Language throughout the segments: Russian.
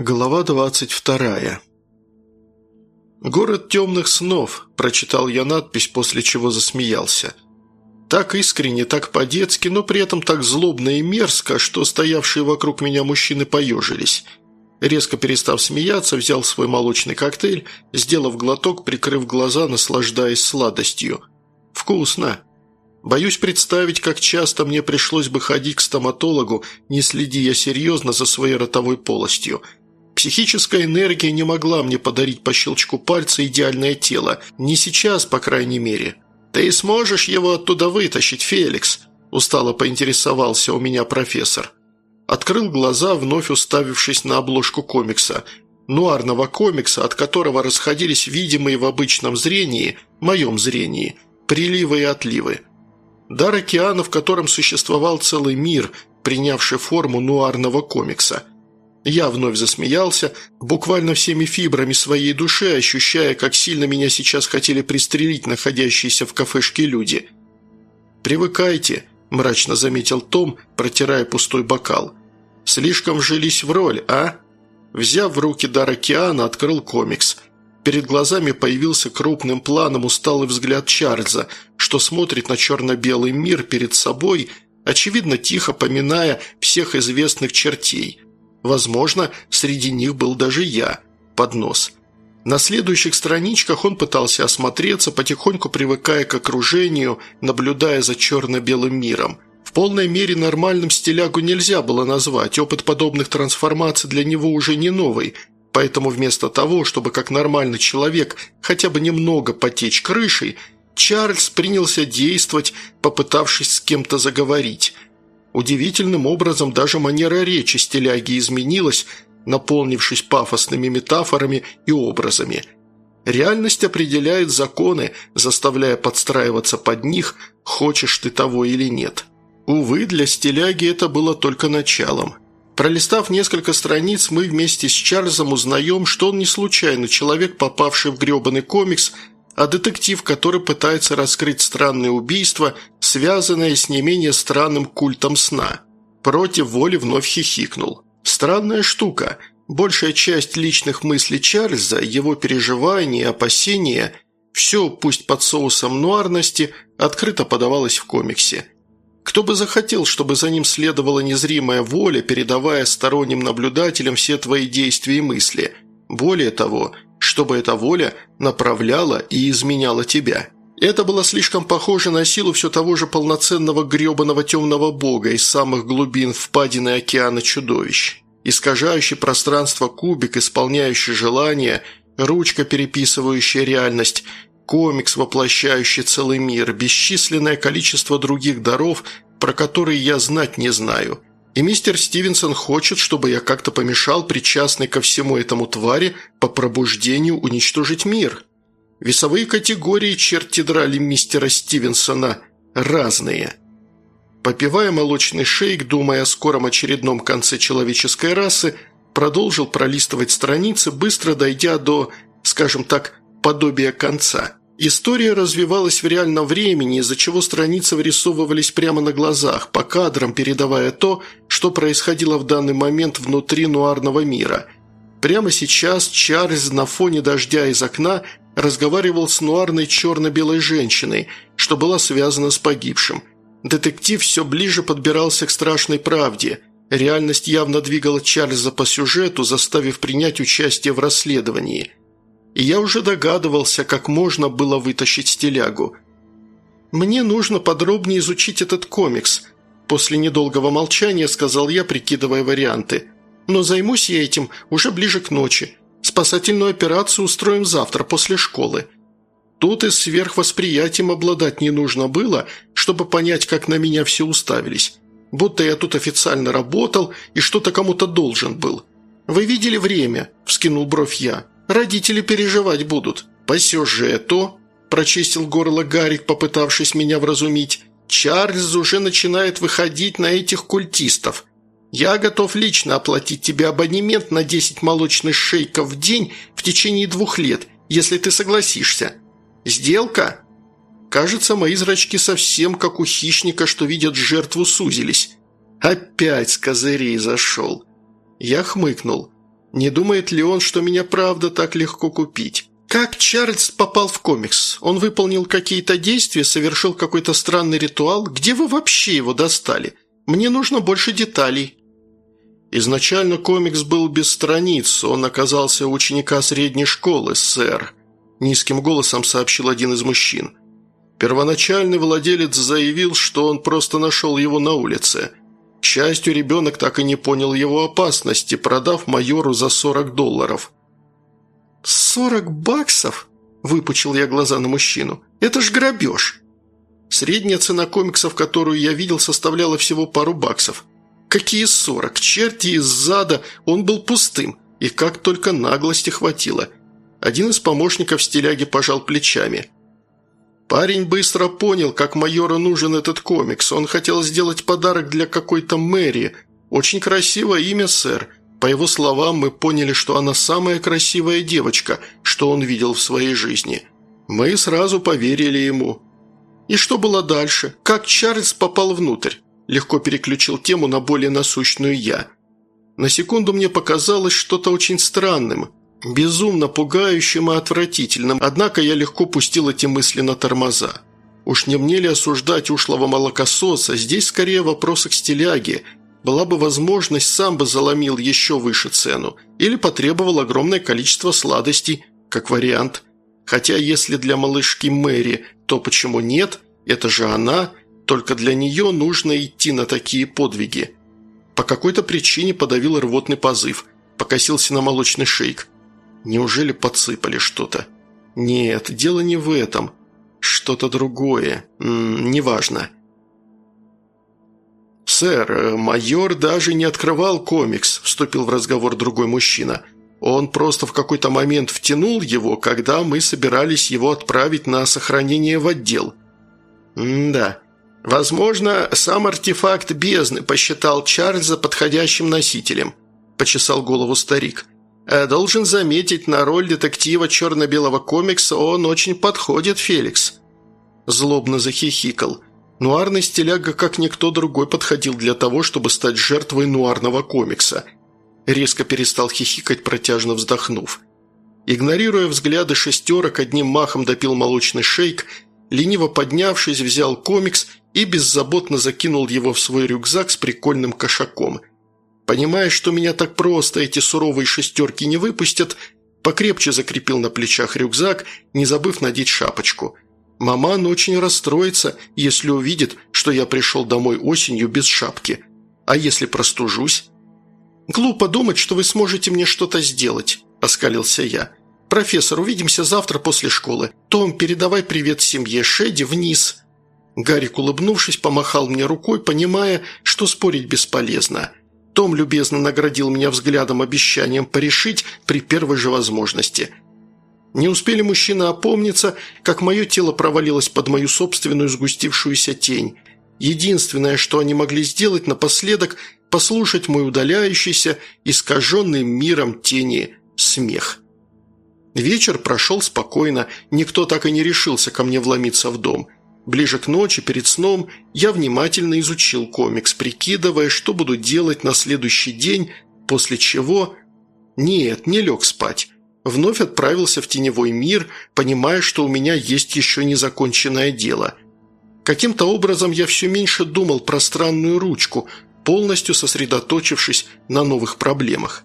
Глава двадцать вторая. «Город темных снов», – прочитал я надпись, после чего засмеялся. Так искренне, так по-детски, но при этом так злобно и мерзко, что стоявшие вокруг меня мужчины поежились. Резко перестав смеяться, взял свой молочный коктейль, сделав глоток, прикрыв глаза, наслаждаясь сладостью. «Вкусно!» Боюсь представить, как часто мне пришлось бы ходить к стоматологу, не следи я серьезно за своей ротовой полостью – Психическая энергия не могла мне подарить по щелчку пальца идеальное тело. Не сейчас, по крайней мере. «Ты сможешь его оттуда вытащить, Феликс?» – устало поинтересовался у меня профессор. Открыл глаза, вновь уставившись на обложку комикса. Нуарного комикса, от которого расходились видимые в обычном зрении, моем зрении, приливы и отливы. Дар океана, в котором существовал целый мир, принявший форму нуарного комикса – я вновь засмеялся, буквально всеми фибрами своей души, ощущая, как сильно меня сейчас хотели пристрелить находящиеся в кафешке люди. «Привыкайте», – мрачно заметил Том, протирая пустой бокал. «Слишком вжились в роль, а?» Взяв в руки дар океана, открыл комикс. Перед глазами появился крупным планом усталый взгляд Чарльза, что смотрит на черно-белый мир перед собой, очевидно тихо поминая всех известных чертей – Возможно, среди них был даже я. Под нос. На следующих страничках он пытался осмотреться, потихоньку привыкая к окружению, наблюдая за черно-белым миром. В полной мере нормальным стилягу нельзя было назвать, опыт подобных трансформаций для него уже не новый, поэтому вместо того, чтобы как нормальный человек хотя бы немного потечь крышей, Чарльз принялся действовать, попытавшись с кем-то заговорить – Удивительным образом даже манера речи стиляги изменилась, наполнившись пафосными метафорами и образами. Реальность определяет законы, заставляя подстраиваться под них, хочешь ты того или нет. Увы, для стиляги это было только началом. Пролистав несколько страниц, мы вместе с Чарльзом узнаем, что он не случайно человек, попавший в гребаный комикс, а детектив, который пытается раскрыть странное убийство, связанное с не менее странным культом сна. Против воли вновь хихикнул. Странная штука. Большая часть личных мыслей Чарльза, его переживания, опасения – все, пусть под соусом нуарности, открыто подавалось в комиксе. Кто бы захотел, чтобы за ним следовала незримая воля, передавая сторонним наблюдателям все твои действия и мысли. Более того – чтобы эта воля направляла и изменяла тебя. Это было слишком похоже на силу все того же полноценного гребаного темного бога из самых глубин впадины океана чудовищ. Искажающий пространство кубик, исполняющий желания, ручка, переписывающая реальность, комикс, воплощающий целый мир, бесчисленное количество других даров, про которые я знать не знаю – и мистер Стивенсон хочет, чтобы я как-то помешал причастный ко всему этому твари по пробуждению уничтожить мир. Весовые категории черти драли мистера Стивенсона разные. Попивая молочный шейк, думая о скором очередном конце человеческой расы, продолжил пролистывать страницы, быстро дойдя до, скажем так, подобия конца – История развивалась в реальном времени, из-за чего страницы вырисовывались прямо на глазах, по кадрам передавая то, что происходило в данный момент внутри нуарного мира. Прямо сейчас Чарльз на фоне дождя из окна разговаривал с нуарной черно-белой женщиной, что была связана с погибшим. Детектив все ближе подбирался к страшной правде. Реальность явно двигала Чарльза по сюжету, заставив принять участие в расследовании – и я уже догадывался, как можно было вытащить стилягу. «Мне нужно подробнее изучить этот комикс», – после недолгого молчания сказал я, прикидывая варианты. «Но займусь я этим уже ближе к ночи. Спасательную операцию устроим завтра после школы». Тут и сверхвосприятием обладать не нужно было, чтобы понять, как на меня все уставились. Будто я тут официально работал и что-то кому-то должен был. «Вы видели время?» – вскинул бровь я. Родители переживать будут. По сюжету, прочистил горло Гарик, попытавшись меня вразумить, Чарльз уже начинает выходить на этих культистов. Я готов лично оплатить тебе абонемент на 10 молочных шейков в день в течение двух лет, если ты согласишься. Сделка? Кажется, мои зрачки совсем как у хищника, что видят жертву, сузились. Опять с козырей зашел. Я хмыкнул. Не думает ли он, что меня правда так легко купить? Как Чарльз попал в комикс? Он выполнил какие-то действия, совершил какой-то странный ритуал? Где вы вообще его достали? Мне нужно больше деталей». Изначально комикс был без страниц, он оказался у ученика средней школы, сэр. Низким голосом сообщил один из мужчин. Первоначальный владелец заявил, что он просто нашел его на улице. Счастью, ребенок так и не понял его опасности, продав майору за 40 долларов. «Сорок баксов?» – выпучил я глаза на мужчину. «Это ж грабеж!» Средняя цена комиксов, которую я видел, составляла всего пару баксов. Какие сорок? Черти из зада, он был пустым. И как только наглости хватило. Один из помощников стиляги пожал плечами. Парень быстро понял, как майору нужен этот комикс. Он хотел сделать подарок для какой-то мэрии. Очень красивое имя, сэр. По его словам, мы поняли, что она самая красивая девочка, что он видел в своей жизни. Мы сразу поверили ему. И что было дальше? Как Чарльз попал внутрь? Легко переключил тему на более насущную «я». На секунду мне показалось что-то очень странным, безумно пугающим и отвратительным, однако я легко пустил эти мысли на тормоза. Уж не мне ли осуждать ушлого молокососа, здесь скорее вопросы к стиляге – была бы возможность, сам бы заломил еще выше цену или потребовал огромное количество сладостей, как вариант. Хотя если для малышки Мэри, то почему нет? Это же она, только для нее нужно идти на такие подвиги. По какой-то причине подавил рвотный позыв, покосился на молочный шейк. Неужели подсыпали что-то? Нет, дело не в этом. Что-то другое. М -м, неважно. «Сэр, майор даже не открывал комикс», – вступил в разговор другой мужчина. «Он просто в какой-то момент втянул его, когда мы собирались его отправить на сохранение в отдел». «Да. Возможно, сам артефакт бездны посчитал Чарльза подходящим носителем», – почесал голову старик. «Э, «Должен заметить, на роль детектива черно-белого комикса он очень подходит, Феликс». Злобно захихикал – Нуарный стиляга, как никто другой, подходил для того, чтобы стать жертвой нуарного комикса. Резко перестал хихикать, протяжно вздохнув. Игнорируя взгляды шестерок, одним махом допил молочный шейк, лениво поднявшись, взял комикс и беззаботно закинул его в свой рюкзак с прикольным кошаком. Понимая, что меня так просто эти суровые шестерки не выпустят, покрепче закрепил на плечах рюкзак, не забыв надеть шапочку – Маман очень расстроится, если увидит, что я пришел домой осенью без шапки. А если простужусь?» «Глупо думать, что вы сможете мне что-то сделать», – оскалился я. «Профессор, увидимся завтра после школы. Том, передавай привет семье Шеди вниз». Гарик, улыбнувшись, помахал мне рукой, понимая, что спорить бесполезно. Том любезно наградил меня взглядом обещанием порешить при первой же возможности – не успели мужчины опомниться, как мое тело провалилось под мою собственную сгустившуюся тень. Единственное, что они могли сделать напоследок – послушать мой удаляющийся, искаженный миром тени смех. Вечер прошел спокойно, никто так и не решился ко мне вломиться в дом. Ближе к ночи, перед сном, я внимательно изучил комикс, прикидывая, что буду делать на следующий день, после чего... Нет, не лег спать. Вновь отправился в теневой мир, понимая, что у меня есть еще незаконченное дело. Каким-то образом я все меньше думал про странную ручку, полностью сосредоточившись на новых проблемах.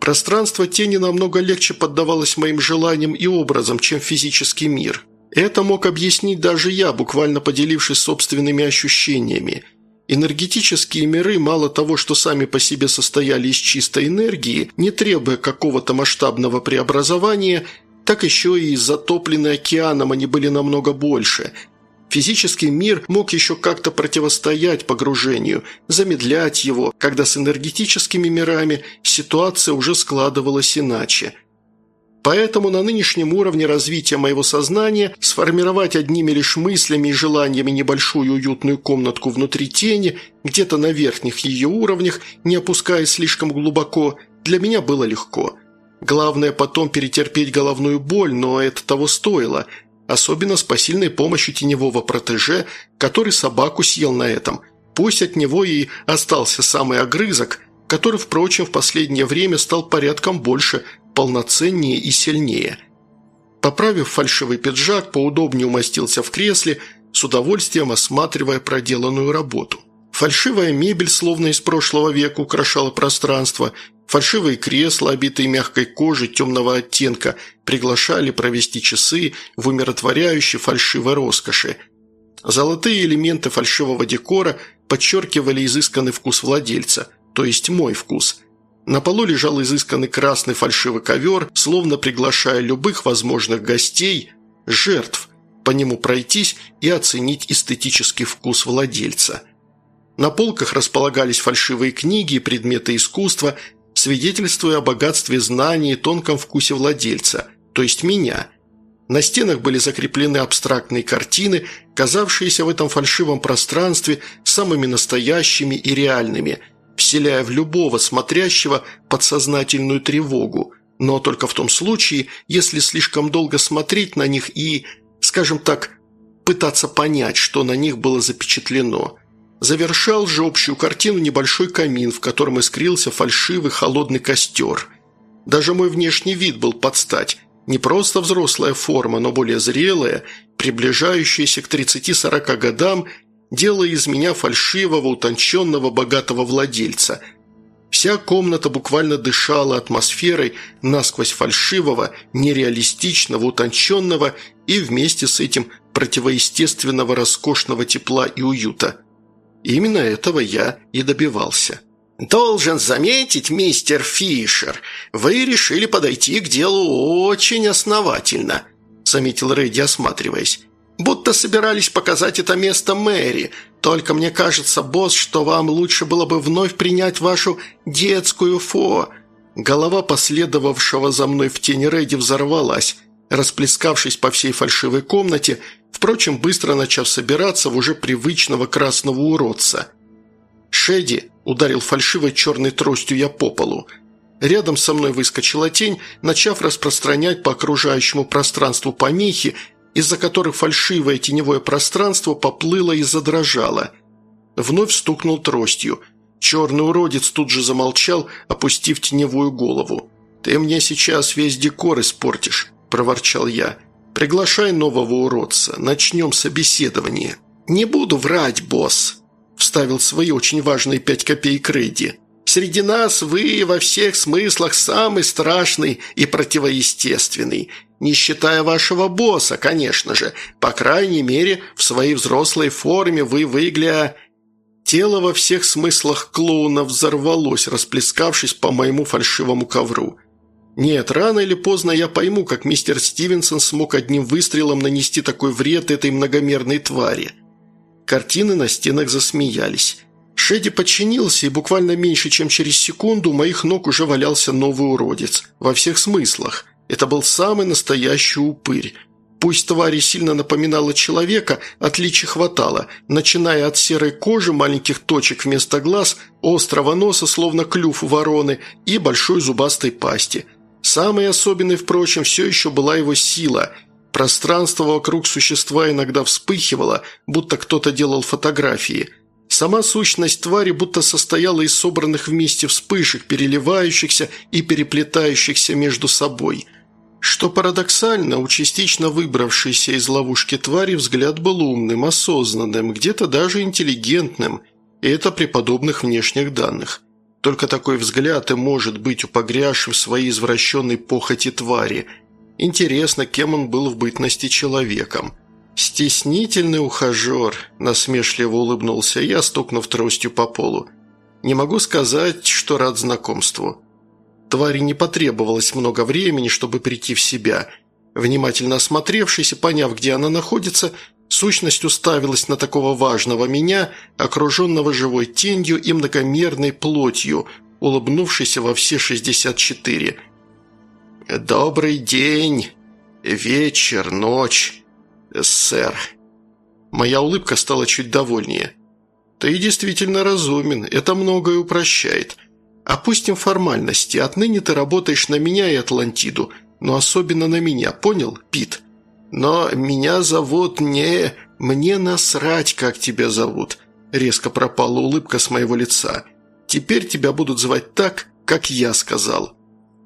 Пространство тени намного легче поддавалось моим желаниям и образам, чем физический мир. Это мог объяснить даже я, буквально поделившись собственными ощущениями – Энергетические миры мало того, что сами по себе состояли из чистой энергии, не требуя какого-то масштабного преобразования, так еще и затопленные океаном они были намного больше. Физический мир мог еще как-то противостоять погружению, замедлять его, когда с энергетическими мирами ситуация уже складывалась иначе – Поэтому на нынешнем уровне развития моего сознания сформировать одними лишь мыслями и желаниями небольшую уютную комнатку внутри тени, где-то на верхних ее уровнях, не опускаясь слишком глубоко, для меня было легко. Главное потом перетерпеть головную боль, но это того стоило, особенно с посильной помощью теневого протеже, который собаку съел на этом. Пусть от него и остался самый огрызок, который, впрочем, в последнее время стал порядком больше, полноценнее и сильнее. Поправив фальшивый пиджак, поудобнее умостился в кресле, с удовольствием осматривая проделанную работу. Фальшивая мебель, словно из прошлого века, украшала пространство, фальшивые кресла, обитые мягкой кожей темного оттенка, приглашали провести часы в умиротворяющей фальшивой роскоши. Золотые элементы фальшивого декора подчеркивали изысканный вкус владельца, то есть мой вкус. На полу лежал изысканный красный фальшивый ковер, словно приглашая любых возможных гостей, жертв, по нему пройтись и оценить эстетический вкус владельца – на полках располагались фальшивые книги и предметы искусства, свидетельствуя о богатстве знаний и тонком вкусе владельца, то есть меня. На стенах были закреплены абстрактные картины, казавшиеся в этом фальшивом пространстве самыми настоящими и реальными, вселяя в любого смотрящего подсознательную тревогу, но только в том случае, если слишком долго смотреть на них и, скажем так, пытаться понять, что на них было запечатлено – Завершал же общую картину небольшой камин, в котором искрился фальшивый холодный костер. Даже мой внешний вид был под стать. Не просто взрослая форма, но более зрелая, приближающаяся к 30-40 годам, делая из меня фальшивого, утонченного, богатого владельца. Вся комната буквально дышала атмосферой насквозь фальшивого, нереалистичного, утонченного и вместе с этим противоестественного роскошного тепла и уюта. Именно этого я и добивался. «Должен заметить, мистер Фишер, вы решили подойти к делу очень основательно», заметил Рэдди, осматриваясь. «Будто собирались показать это место Мэри. Только мне кажется, босс, что вам лучше было бы вновь принять вашу детскую фо...» Голова последовавшего за мной в тени Рэдди взорвалась, расплескавшись по всей фальшивой комнате, впрочем, быстро начав собираться в уже привычного красного уродца. «Шеди!» – ударил фальшивой черной тростью я по полу. Рядом со мной выскочила тень, начав распространять по окружающему пространству помехи, из-за которых фальшивое теневое пространство поплыло и задрожало. Вновь стукнул тростью. Черный уродец тут же замолчал, опустив теневую голову. «Ты мне сейчас весь декор испортишь», – проворчал я. «Приглашай нового уродца. Начнем собеседование». «Не буду врать, босс», – вставил свои очень важные пять копеек Рэдди. «Среди нас вы во всех смыслах самый страшный и противоестественный, не считая вашего босса, конечно же. По крайней мере, в своей взрослой форме вы выгля...» Тело во всех смыслах клоуна взорвалось, расплескавшись по моему фальшивому ковру. Нет, рано или поздно я пойму, как мистер Стивенсон смог одним выстрелом нанести такой вред этой многомерной твари. Картины на стенах засмеялись. Шеди подчинился, и буквально меньше, чем через секунду у моих ног уже валялся новый уродец. Во всех смыслах. Это был самый настоящий упырь. Пусть тварь сильно напоминала человека, отличий хватало, начиная от серой кожи, маленьких точек вместо глаз, острого носа, словно клюв вороны, и большой зубастой пасти – Самой особенной, впрочем, все еще была его сила. Пространство вокруг существа иногда вспыхивало, будто кто-то делал фотографии. Сама сущность твари будто состояла из собранных вместе вспышек, переливающихся и переплетающихся между собой. Что парадоксально, у частично выбравшейся из ловушки твари взгляд был умным, осознанным, где-то даже интеллигентным, и это при подобных внешних данных. Только такой взгляд и может быть у погрязшей в своей извращенной похоти твари. Интересно, кем он был в бытности человеком. «Стеснительный ухажер», – насмешливо улыбнулся я, стукнув тростью по полу. «Не могу сказать, что рад знакомству». Твари не потребовалось много времени, чтобы прийти в себя. Внимательно осмотревшись и поняв, где она находится, Сущность уставилась на такого важного меня, окруженного живой тенью и многомерной плотью, улыбнувшейся во все шестьдесят четыре. «Добрый день, вечер, ночь, сэр». Моя улыбка стала чуть довольнее. «Ты действительно разумен, это многое упрощает. Опустим формальности, отныне ты работаешь на меня и Атлантиду, но особенно на меня, понял, Пит?» «Но меня зовут не... Мне насрать, как тебя зовут!» Резко пропала улыбка с моего лица. Теперь тебя будут звать так, как я сказал».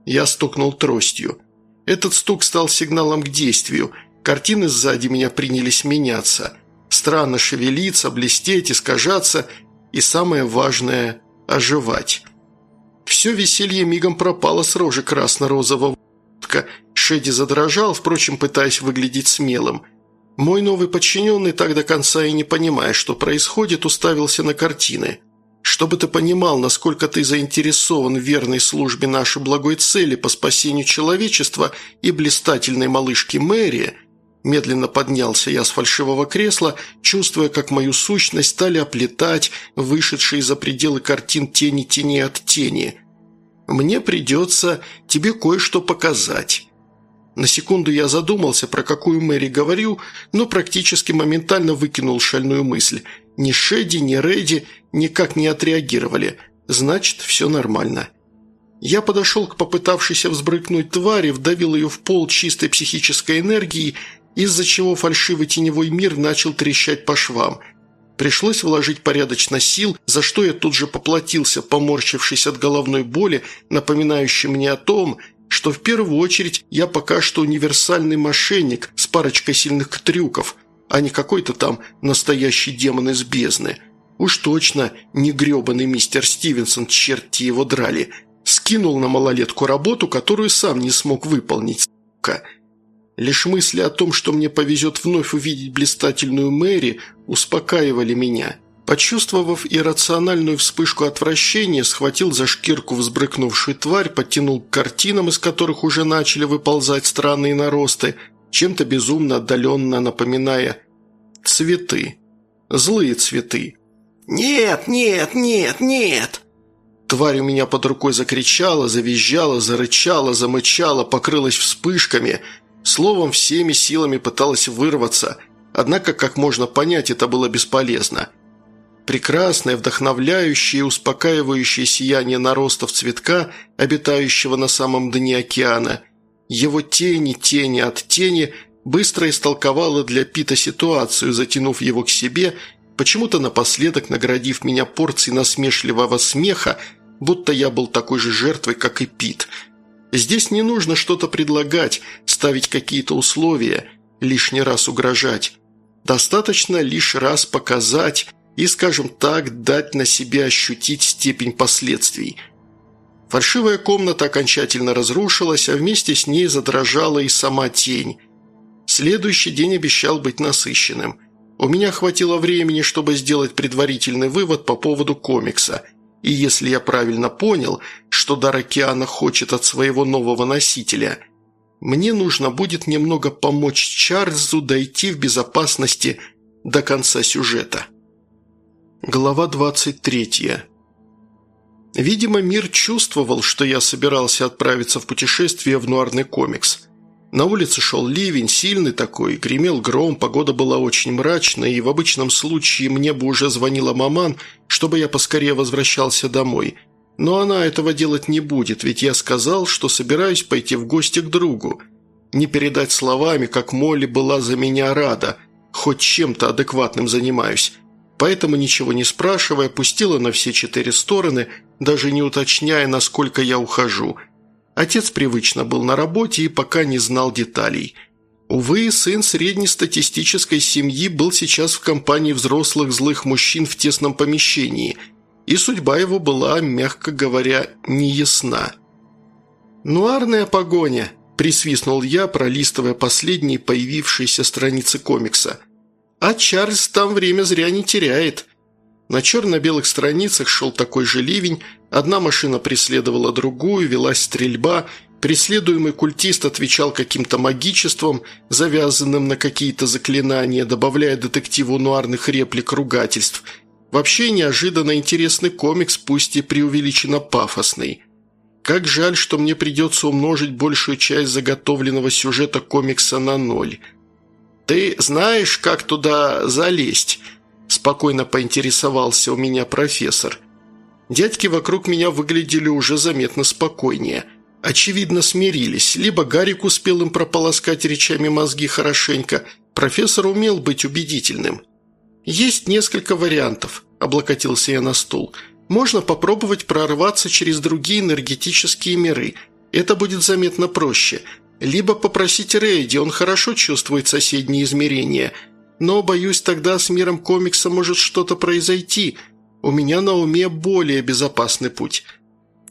Я стукнул тростью. Этот стук стал сигналом к действию. Картины сзади меня принялись меняться. Странно шевелиться, блестеть, искажаться и, самое важное, оживать. Все веселье мигом пропало с рожи красно-розового. Шеди задрожал, впрочем, пытаясь выглядеть смелым. Мой новый подчиненный, так до конца и не понимая, что происходит, уставился на картины. Чтобы ты понимал, насколько ты заинтересован в верной службе нашей благой цели по спасению человечества и блистательной малышки Мэри, медленно поднялся я с фальшивого кресла, чувствуя, как мою сущность стали оплетать вышедшие за пределы картин тени тени от тени. Мне придется тебе кое-что показать. На секунду я задумался, про какую Мэри говорю, но практически моментально выкинул шальную мысль. Ни Шеди, ни Рэди никак не отреагировали. Значит, все нормально. Я подошел к попытавшейся взбрыкнуть твари, вдавил ее в пол чистой психической энергии, из-за чего фальшивый теневой мир начал трещать по швам. Пришлось вложить порядочно сил, за что я тут же поплатился, поморщившись от головной боли, напоминающей мне о том, что в первую очередь я пока что универсальный мошенник с парочкой сильных трюков, а не какой-то там настоящий демон из бездны. Уж точно не гребаный мистер Стивенсон, черти его драли. Скинул на малолетку работу, которую сам не смог выполнить, сука. Лишь мысли о том, что мне повезет вновь увидеть блистательную Мэри, успокаивали меня – Почувствовав иррациональную вспышку отвращения, схватил за шкирку взбрыкнувшую тварь, подтянул к картинам, из которых уже начали выползать странные наросты, чем-то безумно отдаленно напоминая цветы. Злые цветы. «Нет, нет, нет, нет!» Тварь у меня под рукой закричала, завизжала, зарычала, замычала, покрылась вспышками. Словом, всеми силами пыталась вырваться. Однако, как можно понять, это было бесполезно – прекрасное, вдохновляющее и успокаивающее сияние наростов цветка, обитающего на самом дне океана. Его тени, тени от тени быстро истолковала для Пита ситуацию, затянув его к себе, почему-то напоследок наградив меня порцией насмешливого смеха, будто я был такой же жертвой, как и Пит. Здесь не нужно что-то предлагать, ставить какие-то условия, лишний раз угрожать. Достаточно лишь раз показать, и, скажем так, дать на себе ощутить степень последствий. Фальшивая комната окончательно разрушилась, а вместе с ней задрожала и сама тень. Следующий день обещал быть насыщенным. У меня хватило времени, чтобы сделать предварительный вывод по поводу комикса. И если я правильно понял, что дар океана хочет от своего нового носителя, мне нужно будет немного помочь Чарльзу дойти в безопасности до конца сюжета. Глава 23. Видимо, мир чувствовал, что я собирался отправиться в путешествие в нуарный комикс. На улице шел ливень, сильный такой, гремел гром, погода была очень мрачная, и в обычном случае мне бы уже звонила маман, чтобы я поскорее возвращался домой. Но она этого делать не будет, ведь я сказал, что собираюсь пойти в гости к другу. Не передать словами, как Молли была за меня рада, хоть чем-то адекватным занимаюсь поэтому, ничего не спрашивая, пустила на все четыре стороны, даже не уточняя, насколько я ухожу. Отец привычно был на работе и пока не знал деталей. Увы, сын среднестатистической семьи был сейчас в компании взрослых злых мужчин в тесном помещении, и судьба его была, мягко говоря, неясна. «Нуарная погоня», – присвистнул я, пролистывая последние появившиеся страницы комикса – а Чарльз там время зря не теряет. На черно-белых страницах шел такой же ливень, одна машина преследовала другую, велась стрельба, преследуемый культист отвечал каким-то магичеством, завязанным на какие-то заклинания, добавляя детективу нуарных реплик ругательств. Вообще неожиданно интересный комикс, пусть и преувеличенно пафосный. Как жаль, что мне придется умножить большую часть заготовленного сюжета комикса на ноль – «Ты знаешь, как туда залезть?» – спокойно поинтересовался у меня профессор. Дядьки вокруг меня выглядели уже заметно спокойнее. Очевидно, смирились. Либо Гарик успел им прополоскать речами мозги хорошенько. Профессор умел быть убедительным. «Есть несколько вариантов», – облокотился я на стул. Можно попробовать прорваться через другие энергетические миры. Это будет заметно проще. Либо попросить Рейди, он хорошо чувствует соседние измерения. Но, боюсь, тогда с миром комикса может что-то произойти. У меня на уме более безопасный путь.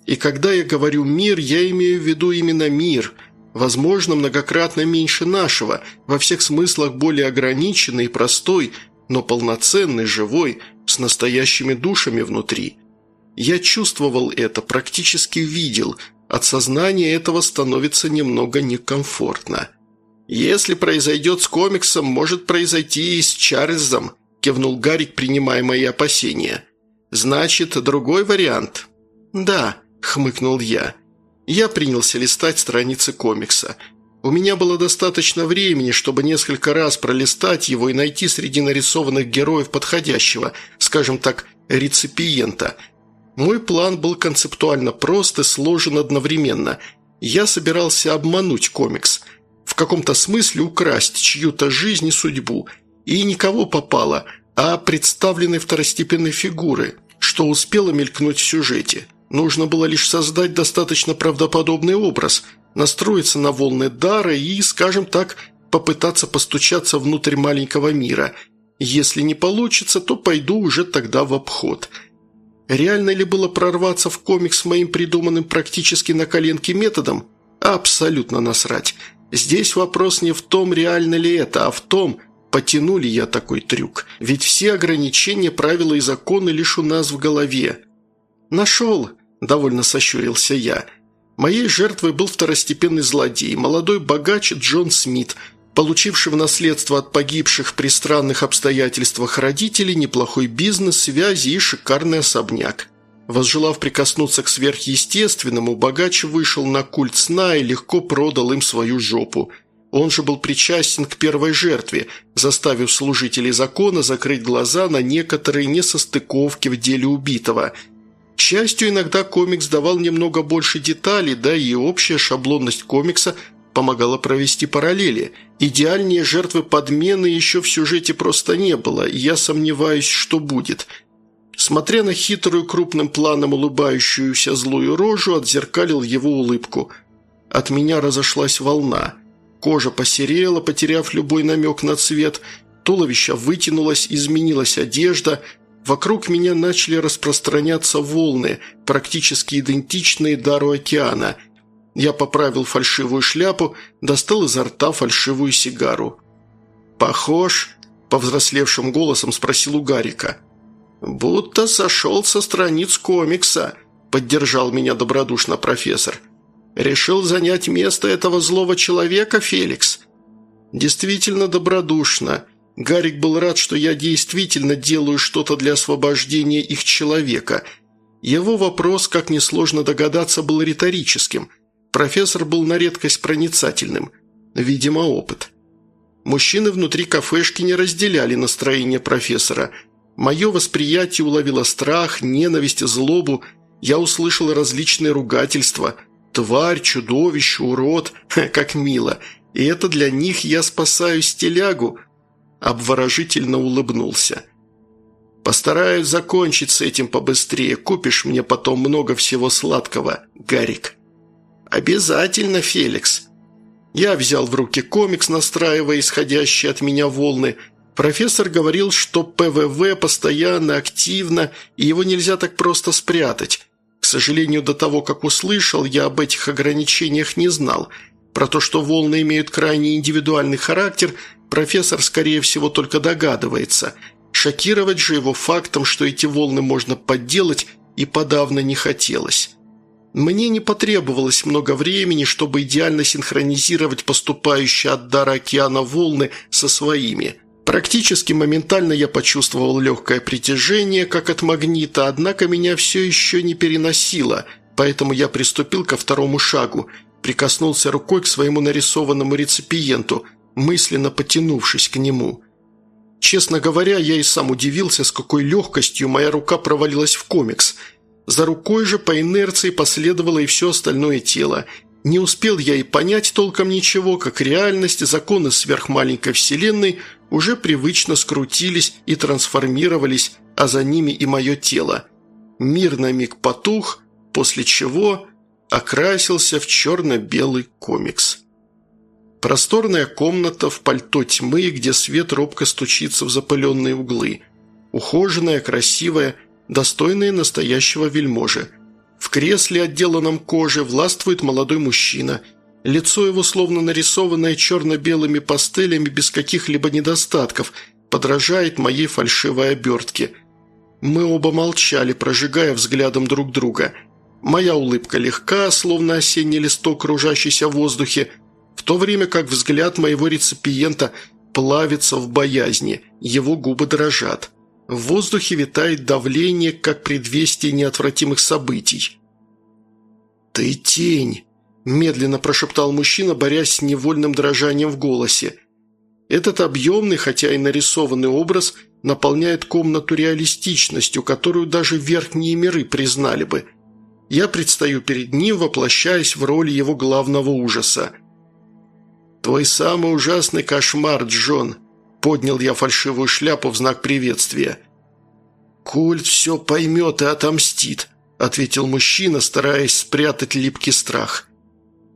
И когда я говорю «мир», я имею в виду именно мир – возможно, многократно меньше нашего, во всех смыслах более ограниченный и простой, но полноценный, живой, с настоящими душами внутри. Я чувствовал это, практически видел, от сознания этого становится немного некомфортно. «Если произойдет с комиксом, может произойти и с Чарльзом», кивнул Гарик, принимая мои опасения. «Значит, другой вариант?» «Да», – хмыкнул я. Я принялся листать страницы комикса. У меня было достаточно времени, чтобы несколько раз пролистать его и найти среди нарисованных героев подходящего, скажем так, реципиента. Мой план был концептуально прост и сложен одновременно. Я собирался обмануть комикс, в каком-то смысле украсть чью-то жизнь и судьбу. И никого попало, а представленной второстепенной фигуры, что успело мелькнуть в сюжете – Нужно было лишь создать достаточно правдоподобный образ, настроиться на волны дара и, скажем так, попытаться постучаться внутрь маленького мира. Если не получится, то пойду уже тогда в обход. Реально ли было прорваться в комикс моим придуманным практически на коленке методом? Абсолютно насрать. Здесь вопрос не в том, реально ли это, а в том, потянули я такой трюк. Ведь все ограничения, правила и законы лишь у нас в голове. «Нашел!» – довольно сощурился я. Моей жертвой был второстепенный злодей, молодой богач Джон Смит, получивший в наследство от погибших при странных обстоятельствах родителей неплохой бизнес, связи и шикарный особняк. Возжелав прикоснуться к сверхъестественному, богач вышел на культ сна и легко продал им свою жопу. Он же был причастен к первой жертве, заставив служителей закона закрыть глаза на некоторые несостыковки в деле убитого – к счастью, иногда комикс давал немного больше деталей, да и общая шаблонность комикса помогала провести параллели. Идеальнее жертвы подмены еще в сюжете просто не было, и я сомневаюсь, что будет. Смотря на хитрую крупным планом улыбающуюся злую рожу, отзеркалил его улыбку. От меня разошлась волна. Кожа посерела, потеряв любой намек на цвет, туловище вытянулось, изменилась одежда – Вокруг меня начали распространяться волны, практически идентичные дару океана. Я поправил фальшивую шляпу, достал изо рта фальшивую сигару. «Похож?» – повзрослевшим голосом спросил у Гарика. «Будто сошел со страниц комикса», – поддержал меня добродушно профессор. «Решил занять место этого злого человека, Феликс?» «Действительно добродушно», Гарик был рад, что я действительно делаю что-то для освобождения их человека. Его вопрос, как несложно догадаться, был риторическим. Профессор был на редкость проницательным. Видимо, опыт. Мужчины внутри кафешки не разделяли настроение профессора. Мое восприятие уловило страх, ненависть, злобу. Я услышал различные ругательства. «Тварь», «чудовище», «урод», как мило. И это для них я спасаю стилягу – обворожительно улыбнулся. «Постараюсь закончить с этим побыстрее. Купишь мне потом много всего сладкого, Гарик». «Обязательно, Феликс». Я взял в руки комикс, настраивая исходящие от меня волны. Профессор говорил, что ПВВ постоянно активно, и его нельзя так просто спрятать. К сожалению, до того, как услышал, я об этих ограничениях не знал. Про то, что волны имеют крайне индивидуальный характер, Профессор, скорее всего, только догадывается. Шокировать же его фактом, что эти волны можно подделать, и подавно не хотелось. Мне не потребовалось много времени, чтобы идеально синхронизировать поступающие от дара океана волны со своими. Практически моментально я почувствовал легкое притяжение, как от магнита, однако меня все еще не переносило, поэтому я приступил ко второму шагу, прикоснулся рукой к своему нарисованному реципиенту – мысленно потянувшись к нему. Честно говоря, я и сам удивился, с какой легкостью моя рука провалилась в комикс. За рукой же по инерции последовало и все остальное тело. Не успел я и понять толком ничего, как реальность, законы сверхмаленькой вселенной уже привычно скрутились и трансформировались, а за ними и мое тело. Мир на миг потух, после чего окрасился в черно-белый комикс. Просторная комната в пальто тьмы, где свет робко стучится в запыленные углы. Ухоженная, красивая, достойная настоящего вельможи. В кресле, отделанном кожей, властвует молодой мужчина. Лицо его, словно нарисованное черно-белыми пастелями без каких-либо недостатков, подражает моей фальшивой обертке. Мы оба молчали, прожигая взглядом друг друга. Моя улыбка легка, словно осенний листок, кружащийся в воздухе, в то время как взгляд моего реципиента плавится в боязни, его губы дрожат. В воздухе витает давление, как предвестие неотвратимых событий. «Ты тень!» – медленно прошептал мужчина, борясь с невольным дрожанием в голосе. Этот объемный, хотя и нарисованный образ наполняет комнату реалистичностью, которую даже верхние миры признали бы. Я предстаю перед ним, воплощаясь в роли его главного ужаса – «Твой самый ужасный кошмар, Джон!» Поднял я фальшивую шляпу в знак приветствия. «Культ все поймет и отомстит», – ответил мужчина, стараясь спрятать липкий страх.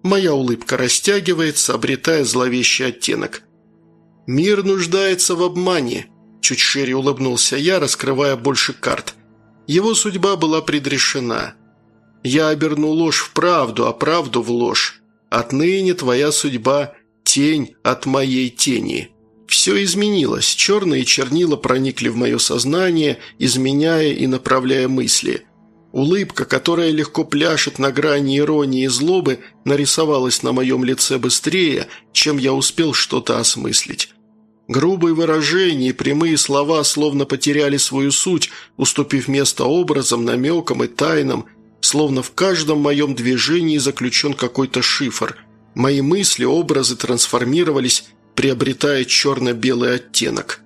Моя улыбка растягивается, обретая зловещий оттенок. «Мир нуждается в обмане», – чуть шире улыбнулся я, раскрывая больше карт. Его судьба была предрешена. Я оберну ложь в правду, а правду в ложь. Отныне твоя судьба Тень от моей тени. Все изменилось, черные чернила проникли в мое сознание, изменяя и направляя мысли. Улыбка, которая легко пляшет на грани иронии и злобы, нарисовалась на моем лице быстрее, чем я успел что-то осмыслить. Грубые выражения и прямые слова словно потеряли свою суть, уступив место образам, намекам и тайнам, словно в каждом моем движении заключен какой-то шифр – Мои мысли, образы трансформировались, приобретая черно-белый оттенок.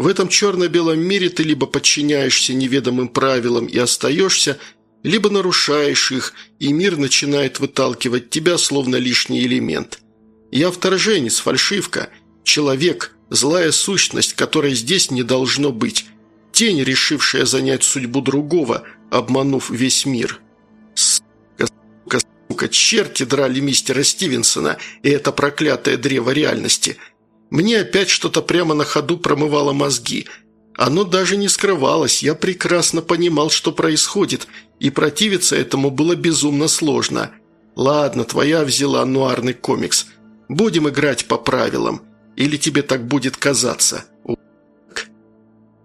В этом черно-белом мире ты либо подчиняешься неведомым правилам и остаешься, либо нарушаешь их, и мир начинает выталкивать тебя, словно лишний элемент. Я вторженец, фальшивка, человек, злая сущность, которой здесь не должно быть, тень, решившая занять судьбу другого, обманув весь мир. Сука, черти драли мистера Стивенсона и это проклятое древо реальности. Мне опять что-то прямо на ходу промывало мозги. Оно даже не скрывалось, я прекрасно понимал, что происходит, и противиться этому было безумно сложно. Ладно, твоя взяла нуарный комикс. Будем играть по правилам. Или тебе так будет казаться?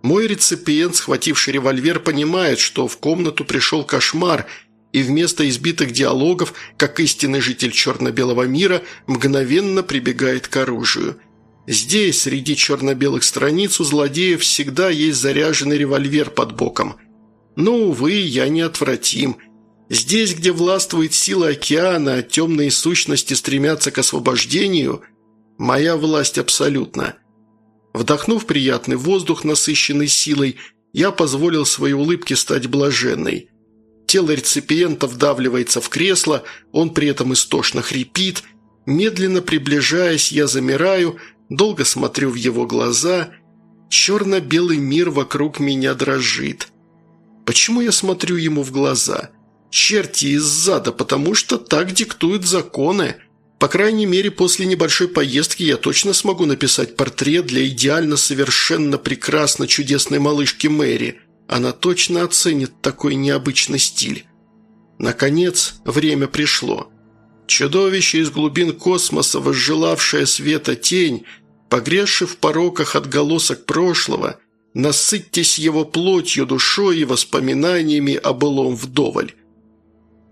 Мой реципиент, схвативший револьвер, понимает, что в комнату пришел кошмар – и вместо избитых диалогов, как истинный житель черно-белого мира, мгновенно прибегает к оружию. Здесь, среди черно-белых страниц, у злодеев всегда есть заряженный револьвер под боком. Но, увы, я неотвратим. Здесь, где властвует сила океана, а темные сущности стремятся к освобождению, моя власть абсолютна. Вдохнув приятный воздух, насыщенный силой, я позволил своей улыбке стать блаженной – Тело реципиента вдавливается в кресло, он при этом истошно хрипит. Медленно приближаясь, я замираю, долго смотрю в его глаза. Черно-белый мир вокруг меня дрожит. Почему я смотрю ему в глаза? Черти из зада, потому что так диктуют законы. По крайней мере, после небольшой поездки я точно смогу написать портрет для идеально совершенно прекрасно чудесной малышки Мэри – она точно оценит такой необычный стиль. Наконец, время пришло. Чудовище из глубин космоса, возжелавшее света тень, погрязший в пороках отголосок прошлого, насытьтесь его плотью, душой и воспоминаниями о былом вдоволь.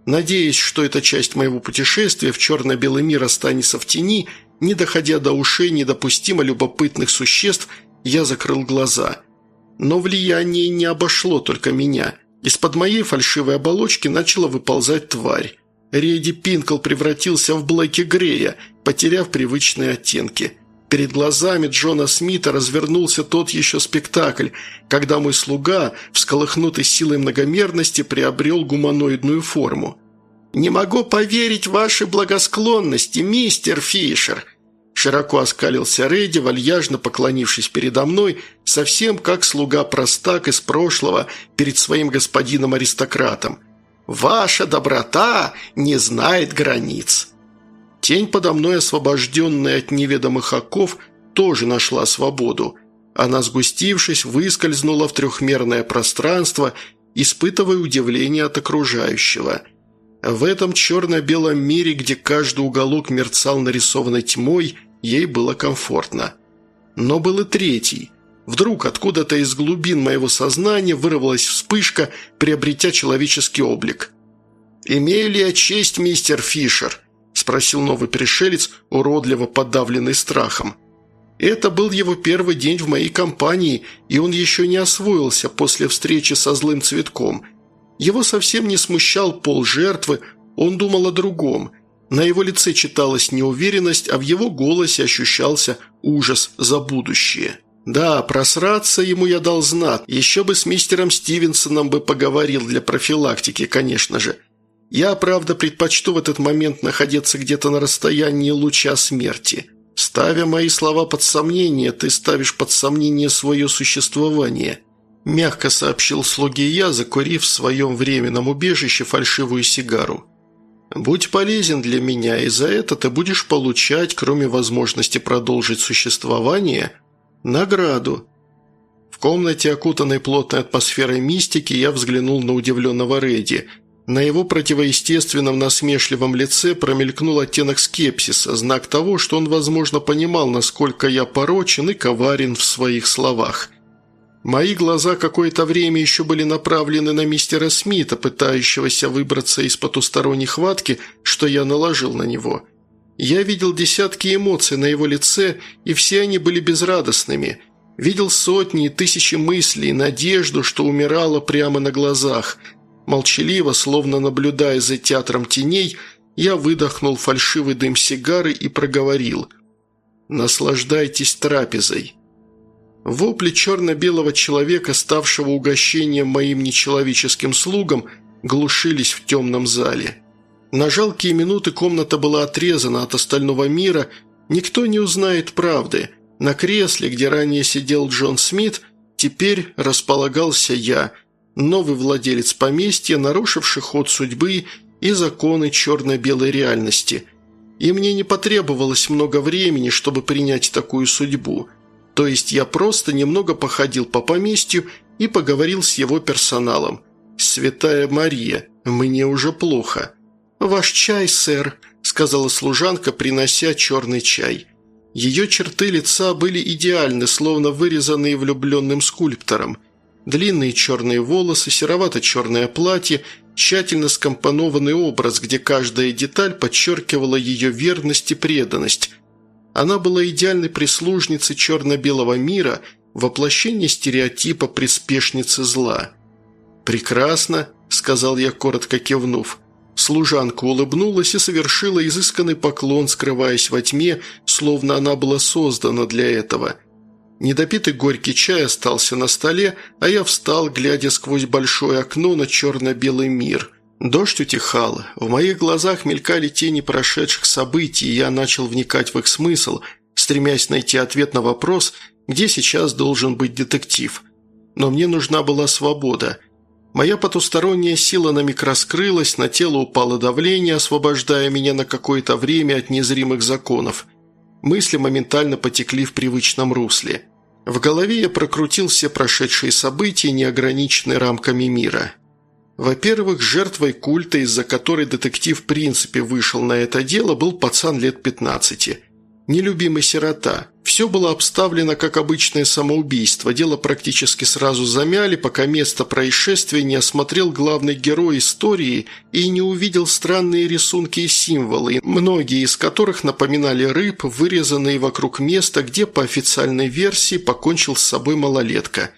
Надеясь, что эта часть моего путешествия в черно-белый мир останется в тени, не доходя до ушей недопустимо любопытных существ, я закрыл глаза – но влияние не обошло только меня. Из-под моей фальшивой оболочки начала выползать тварь. Реди Пинкл превратился в Блэки Грея, потеряв привычные оттенки. Перед глазами Джона Смита развернулся тот еще спектакль, когда мой слуга, всколыхнутый силой многомерности, приобрел гуманоидную форму. «Не могу поверить в ваши благосклонности, мистер Фишер!» Широко оскалился Рейди, вальяжно поклонившись передо мной, совсем как слуга-простак из прошлого перед своим господином-аристократом. «Ваша доброта не знает границ!» Тень подо мной, освобожденная от неведомых оков, тоже нашла свободу. Она, сгустившись, выскользнула в трехмерное пространство, испытывая удивление от окружающего – в этом черно-белом мире, где каждый уголок мерцал нарисованной тьмой, ей было комфортно. Но был и третий. Вдруг откуда-то из глубин моего сознания вырвалась вспышка, приобретя человеческий облик. «Имею ли я честь, мистер Фишер?» – спросил новый пришелец, уродливо подавленный страхом. Это был его первый день в моей компании, и он еще не освоился после встречи со злым цветком – его совсем не смущал пол жертвы, он думал о другом. На его лице читалась неуверенность, а в его голосе ощущался ужас за будущее. Да, просраться ему я дал знак, еще бы с мистером Стивенсоном бы поговорил для профилактики, конечно же. Я, правда, предпочту в этот момент находиться где-то на расстоянии луча смерти. Ставя мои слова под сомнение, ты ставишь под сомнение свое существование –– мягко сообщил слуге я, закурив в своем временном убежище фальшивую сигару. «Будь полезен для меня, и за это ты будешь получать, кроме возможности продолжить существование, награду». В комнате, окутанной плотной атмосферой мистики, я взглянул на удивленного Рэдди. На его противоестественном насмешливом лице промелькнул оттенок скепсиса, знак того, что он, возможно, понимал, насколько я порочен и коварен в своих словах – Мои глаза какое-то время еще были направлены на мистера Смита, пытающегося выбраться из потусторонней хватки, что я наложил на него. Я видел десятки эмоций на его лице, и все они были безрадостными. Видел сотни и тысячи мыслей, надежду, что умирала прямо на глазах. Молчаливо, словно наблюдая за театром теней, я выдохнул фальшивый дым сигары и проговорил «Наслаждайтесь трапезой». Вопли черно-белого человека, ставшего угощением моим нечеловеческим слугам, глушились в темном зале. На жалкие минуты комната была отрезана от остального мира, никто не узнает правды. На кресле, где ранее сидел Джон Смит, теперь располагался я, новый владелец поместья, нарушивший ход судьбы и законы черно-белой реальности. И мне не потребовалось много времени, чтобы принять такую судьбу – то есть я просто немного походил по поместью и поговорил с его персоналом. «Святая Мария, мне уже плохо». «Ваш чай, сэр», – сказала служанка, принося черный чай. Ее черты лица были идеальны, словно вырезанные влюбленным скульптором. Длинные черные волосы, серовато-черное платье, тщательно скомпонованный образ, где каждая деталь подчеркивала ее верность и преданность, она была идеальной прислужницей черно-белого мира, воплощение стереотипа приспешницы зла. «Прекрасно», – сказал я, коротко кивнув. Служанка улыбнулась и совершила изысканный поклон, скрываясь во тьме, словно она была создана для этого. Недопитый горький чай остался на столе, а я встал, глядя сквозь большое окно на черно-белый мир – Дождь утихал. В моих глазах мелькали тени прошедших событий, и я начал вникать в их смысл, стремясь найти ответ на вопрос, где сейчас должен быть детектив. Но мне нужна была свобода. Моя потусторонняя сила на миг раскрылась, на тело упало давление, освобождая меня на какое-то время от незримых законов. Мысли моментально потекли в привычном русле. В голове я прокрутил все прошедшие события, неограниченные рамками мира. Во-первых, жертвой культа, из-за которой детектив в принципе вышел на это дело, был пацан лет 15. Нелюбимый сирота. Все было обставлено как обычное самоубийство. Дело практически сразу замяли, пока место происшествия не осмотрел главный герой истории и не увидел странные рисунки и символы, многие из которых напоминали рыб, вырезанные вокруг места, где по официальной версии покончил с собой малолетка.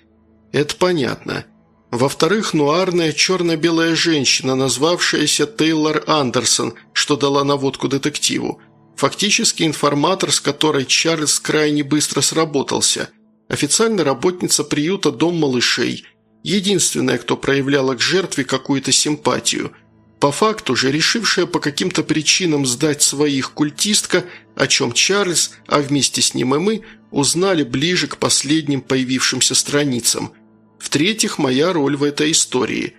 Это понятно. Во-вторых, нуарная черно-белая женщина, назвавшаяся Тейлор Андерсон, что дала наводку детективу. Фактически информатор, с которой Чарльз крайне быстро сработался. Официально работница приюта «Дом малышей». Единственная, кто проявляла к жертве какую-то симпатию. По факту же, решившая по каким-то причинам сдать своих культистка, о чем Чарльз, а вместе с ним и мы, узнали ближе к последним появившимся страницам. В-третьих, моя роль в этой истории.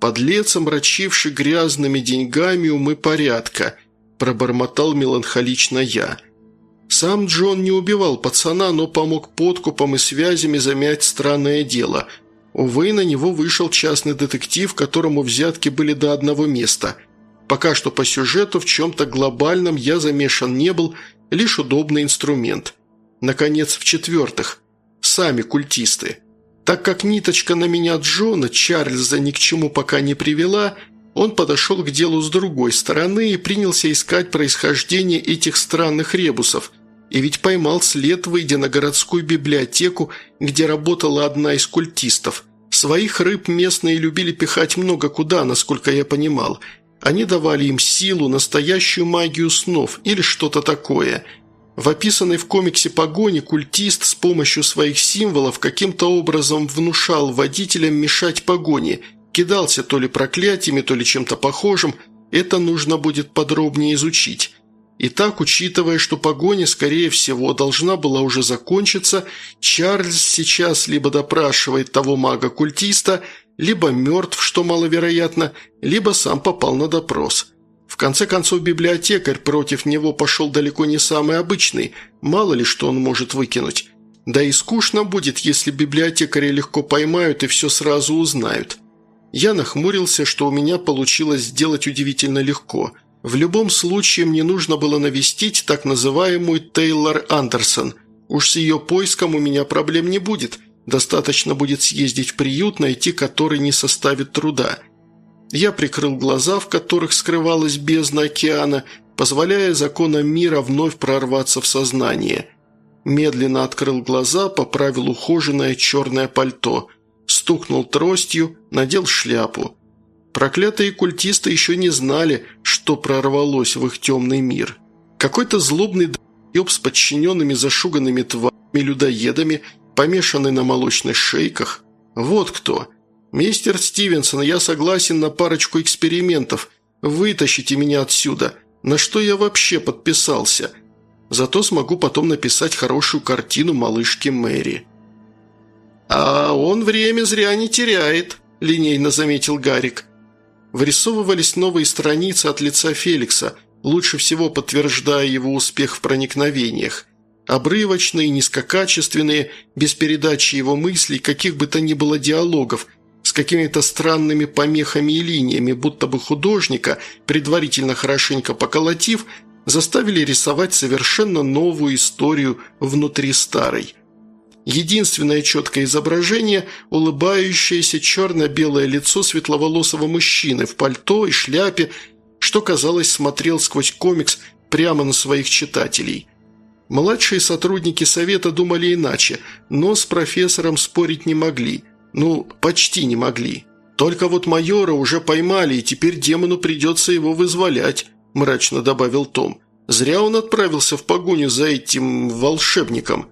Подлец, омрачивший грязными деньгами умы порядка, пробормотал меланхолично я. Сам Джон не убивал пацана, но помог подкупом и связями замять странное дело – Увы, на него вышел частный детектив, которому взятки были до одного места. Пока что по сюжету в чем-то глобальном я замешан не был, лишь удобный инструмент. Наконец, в-четвертых, сами культисты. Так как ниточка на меня Джона Чарльза ни к чему пока не привела, он подошел к делу с другой стороны и принялся искать происхождение этих странных ребусов. И ведь поймал след, выйдя на городскую библиотеку, где работала одна из культистов. Своих рыб местные любили пихать много куда, насколько я понимал. Они давали им силу, настоящую магию снов или что-то такое. В описанной в комиксе погоне культист с помощью своих символов каким-то образом внушал водителям мешать погоне, кидался то ли проклятиями, то ли чем-то похожим, это нужно будет подробнее изучить. Итак, учитывая, что погоня, скорее всего, должна была уже закончиться, Чарльз сейчас либо допрашивает того мага-культиста, либо мертв, что маловероятно, либо сам попал на допрос. В конце концов, библиотекарь против него пошел далеко не самый обычный, мало ли что он может выкинуть. Да и скучно будет, если библиотекаря легко поймают и все сразу узнают. Я нахмурился, что у меня получилось сделать удивительно легко – в любом случае мне нужно было навестить так называемую Тейлор Андерсон. Уж с ее поиском у меня проблем не будет. Достаточно будет съездить в приют, найти который не составит труда. Я прикрыл глаза, в которых скрывалась бездна океана, позволяя законам мира вновь прорваться в сознание. Медленно открыл глаза, поправил ухоженное черное пальто, стукнул тростью, надел шляпу. Проклятые культисты еще не знали, что прорвалось в их темный мир. Какой-то злобный д***еб с подчиненными зашуганными тварями-людоедами, помешанный на молочных шейках. Вот кто. «Мистер Стивенсон, я согласен на парочку экспериментов. Вытащите меня отсюда. На что я вообще подписался? Зато смогу потом написать хорошую картину малышки Мэри». «А он время зря не теряет», – линейно заметил Гарик. Вырисовывались новые страницы от лица Феликса, лучше всего подтверждая его успех в проникновениях. Обрывочные, низкокачественные, без передачи его мыслей, каких бы то ни было диалогов, с какими-то странными помехами и линиями, будто бы художника, предварительно хорошенько поколотив, заставили рисовать совершенно новую историю внутри старой. Единственное четкое изображение – улыбающееся черно-белое лицо светловолосого мужчины в пальто и шляпе, что, казалось, смотрел сквозь комикс прямо на своих читателей. Младшие сотрудники совета думали иначе, но с профессором спорить не могли. Ну, почти не могли. Только вот майора уже поймали, и теперь демону придется его вызволять, мрачно добавил Том. Зря он отправился в погоню за этим волшебником.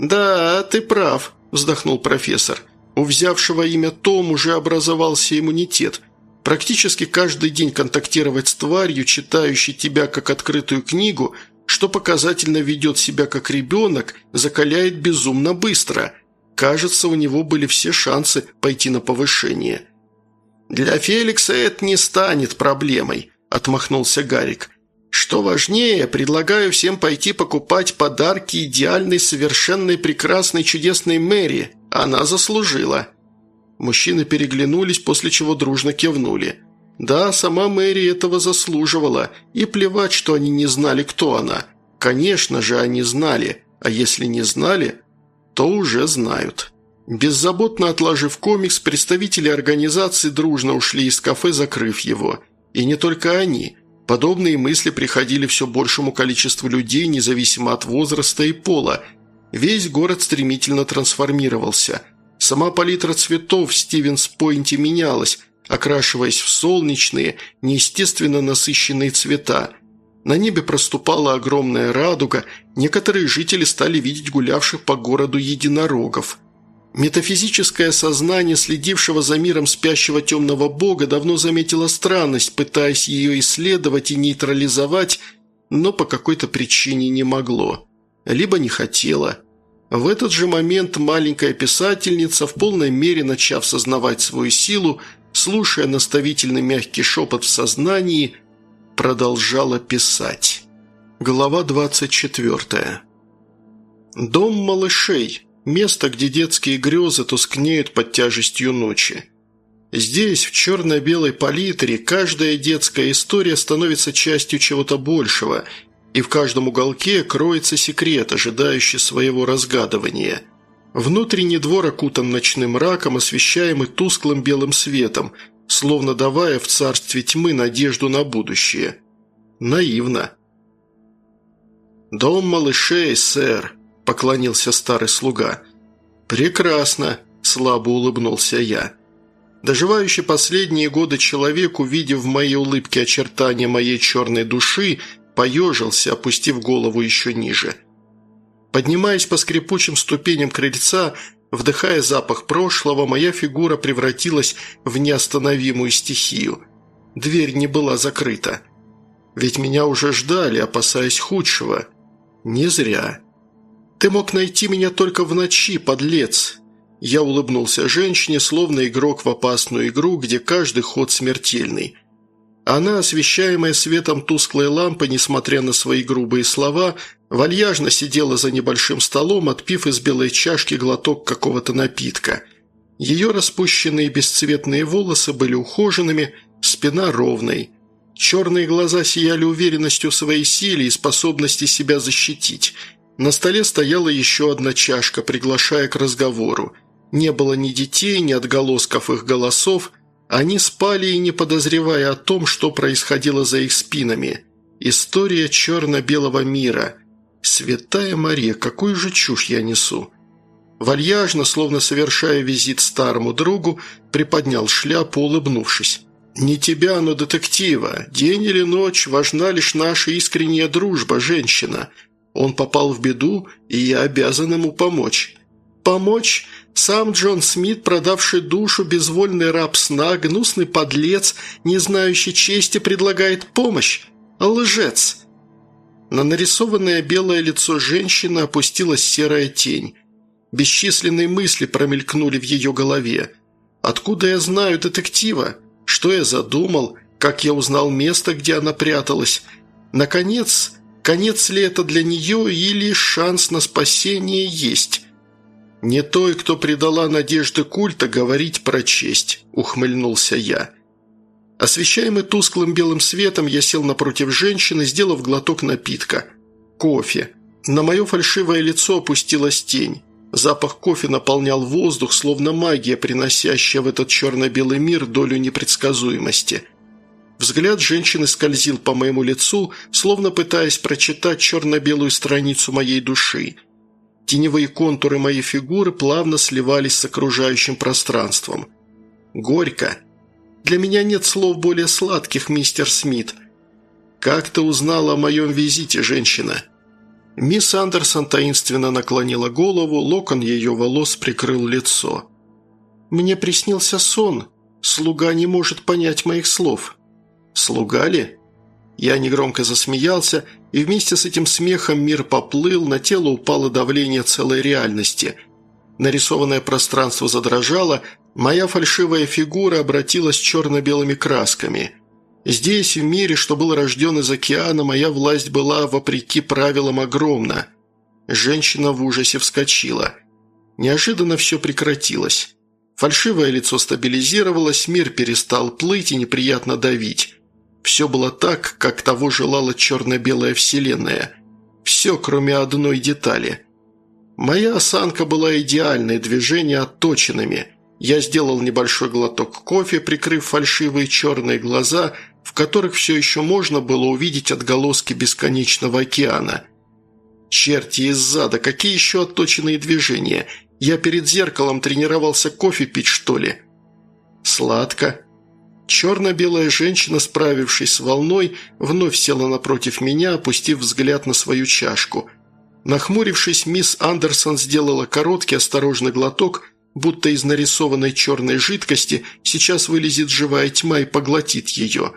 «Да, ты прав», – вздохнул профессор. У взявшего имя Том уже образовался иммунитет. Практически каждый день контактировать с тварью, читающей тебя как открытую книгу, что показательно ведет себя как ребенок, закаляет безумно быстро. Кажется, у него были все шансы пойти на повышение. «Для Феликса это не станет проблемой», – отмахнулся Гарик. Что важнее, предлагаю всем пойти покупать подарки идеальной, совершенной, прекрасной, чудесной Мэри. Она заслужила». Мужчины переглянулись, после чего дружно кивнули. Да, сама Мэри этого заслуживала, и плевать, что они не знали, кто она. Конечно же, они знали, а если не знали, то уже знают. Беззаботно отложив комикс, представители организации дружно ушли из кафе, закрыв его. И не только они – Подобные мысли приходили все большему количеству людей, независимо от возраста и пола. Весь город стремительно трансформировался. Сама палитра цветов в Стивенс-Пойнте менялась, окрашиваясь в солнечные, неестественно насыщенные цвета. На небе проступала огромная радуга, некоторые жители стали видеть гулявших по городу единорогов. Метафизическое сознание, следившего за миром спящего темного бога, давно заметило странность, пытаясь ее исследовать и нейтрализовать, но по какой-то причине не могло. Либо не хотело. В этот же момент маленькая писательница, в полной мере начав сознавать свою силу, слушая наставительный мягкий шепот в сознании, продолжала писать. Глава 24. Дом малышей. Место, где детские грезы тускнеют под тяжестью ночи. Здесь, в черно-белой палитре, каждая детская история становится частью чего-то большего, и в каждом уголке кроется секрет, ожидающий своего разгадывания. Внутренний двор окутан ночным мраком, освещаемый тусклым белым светом, словно давая в царстве тьмы надежду на будущее. Наивно. «Дом малышей, сэр», – поклонился старый слуга. «Прекрасно», – слабо улыбнулся я. Доживающий последние годы человек, увидев в моей улыбке очертания моей черной души, поежился, опустив голову еще ниже. Поднимаясь по скрипучим ступеням крыльца, вдыхая запах прошлого, моя фигура превратилась в неостановимую стихию. Дверь не была закрыта. Ведь меня уже ждали, опасаясь худшего. Не зря. «Ты мог найти меня только в ночи, подлец!» Я улыбнулся женщине, словно игрок в опасную игру, где каждый ход смертельный. Она, освещаемая светом тусклой лампы, несмотря на свои грубые слова, вальяжно сидела за небольшим столом, отпив из белой чашки глоток какого-то напитка. Ее распущенные бесцветные волосы были ухоженными, спина ровной. Черные глаза сияли уверенностью в своей силе и способности себя защитить. На столе стояла еще одна чашка, приглашая к разговору. Не было ни детей, ни отголосков их голосов – они спали и не подозревая о том, что происходило за их спинами. История черно-белого мира. Святая Мария, какую же чушь я несу? Вальяжно, словно совершая визит старому другу, приподнял шляпу, улыбнувшись. «Не тебя, но детектива. День или ночь важна лишь наша искренняя дружба, женщина. Он попал в беду, и я обязан ему помочь». «Помочь? Сам Джон Смит, продавший душу, безвольный раб сна, гнусный подлец, не знающий чести, предлагает помощь. Лжец!» На нарисованное белое лицо женщины опустилась серая тень. Бесчисленные мысли промелькнули в ее голове. «Откуда я знаю детектива? Что я задумал? Как я узнал место, где она пряталась? Наконец, конец ли это для нее или шанс на спасение есть?» «Не той, кто предала надежды культа, говорить про честь», – ухмыльнулся я. Освещаемый тусклым белым светом, я сел напротив женщины, сделав глоток напитка. Кофе. На мое фальшивое лицо опустилась тень. Запах кофе наполнял воздух, словно магия, приносящая в этот черно-белый мир долю непредсказуемости. Взгляд женщины скользил по моему лицу, словно пытаясь прочитать черно-белую страницу моей души – Теневые контуры моей фигуры плавно сливались с окружающим пространством. Горько. Для меня нет слов более сладких, мистер Смит. Как ты узнала о моем визите, женщина?» Мисс Андерсон таинственно наклонила голову, локон ее волос прикрыл лицо. «Мне приснился сон. Слуга не может понять моих слов». «Слуга ли?» Я негромко засмеялся, и вместе с этим смехом мир поплыл, на тело упало давление целой реальности. Нарисованное пространство задрожало, моя фальшивая фигура обратилась черно-белыми красками. Здесь, в мире, что был рожден из океана, моя власть была, вопреки правилам, огромна. Женщина в ужасе вскочила. Неожиданно все прекратилось. Фальшивое лицо стабилизировалось, мир перестал плыть и неприятно давить. Все было так, как того желала черно-белая вселенная. Все, кроме одной детали. Моя осанка была идеальной, движения отточенными. Я сделал небольшой глоток кофе, прикрыв фальшивые черные глаза, в которых все еще можно было увидеть отголоски бесконечного океана. Черти из зада, какие еще отточенные движения? Я перед зеркалом тренировался кофе пить, что ли? Сладко. Черно-белая женщина, справившись с волной, вновь села напротив меня, опустив взгляд на свою чашку. Нахмурившись, мисс Андерсон сделала короткий осторожный глоток, будто из нарисованной черной жидкости сейчас вылезет живая тьма и поглотит ее.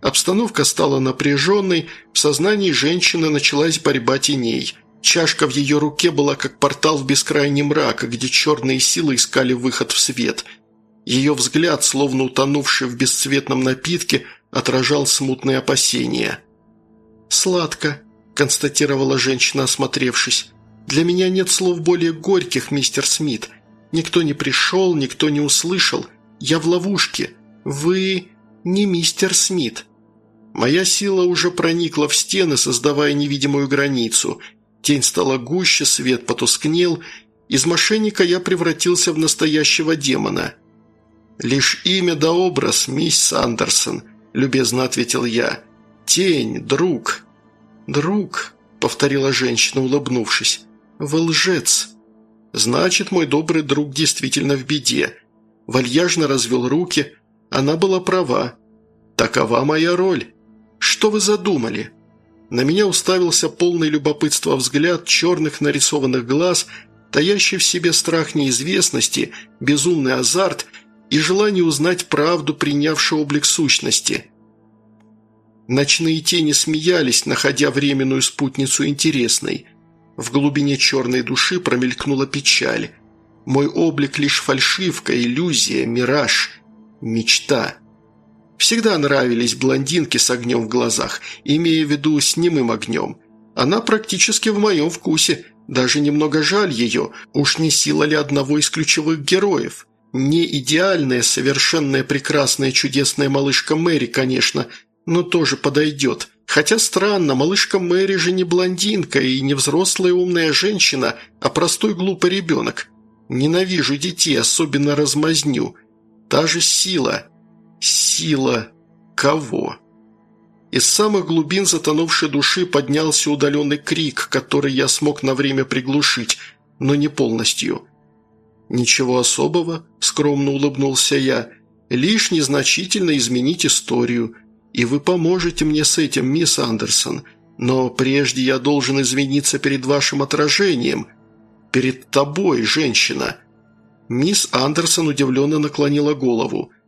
Обстановка стала напряженной, в сознании женщины началась борьба теней. Чашка в ее руке была как портал в бескрайний мрак, где черные силы искали выход в свет. Ее взгляд, словно утонувший в бесцветном напитке, отражал смутные опасения. «Сладко», – констатировала женщина, осмотревшись. «Для меня нет слов более горьких, мистер Смит. Никто не пришел, никто не услышал. Я в ловушке. Вы не мистер Смит». Моя сила уже проникла в стены, создавая невидимую границу. Тень стала гуще, свет потускнел. Из мошенника я превратился в настоящего демона. «Лишь имя да образ, мисс Андерсон», – любезно ответил я. «Тень, друг». «Друг», – повторила женщина, улыбнувшись. «Вы лжец». «Значит, мой добрый друг действительно в беде». Вальяжно развел руки. Она была права. «Такова моя роль». «Что вы задумали?» На меня уставился полный любопытства взгляд черных нарисованных глаз, таящий в себе страх неизвестности, безумный азарт и желание узнать правду, принявший облик сущности. Ночные тени смеялись, находя временную спутницу интересной. В глубине черной души промелькнула печаль. Мой облик лишь фальшивка, иллюзия, мираж, мечта. Всегда нравились блондинки с огнем в глазах, имея в виду с немым огнем. Она практически в моем вкусе, даже немного жаль ее, уж не сила ли одного из ключевых героев. Не идеальная, совершенная, прекрасная, чудесная малышка Мэри, конечно, но тоже подойдет. Хотя странно, малышка Мэри же не блондинка и не взрослая умная женщина, а простой глупый ребенок. Ненавижу детей, особенно размазню. Та же сила, Сила кого? Из самых глубин затонувшей души поднялся удаленный крик, который я смог на время приглушить, но не полностью. «Ничего особого», – скромно улыбнулся я, – «лишь незначительно изменить историю, и вы поможете мне с этим, мисс Андерсон, но прежде я должен извиниться перед вашим отражением, перед тобой, женщина». Мисс Андерсон удивленно наклонила голову –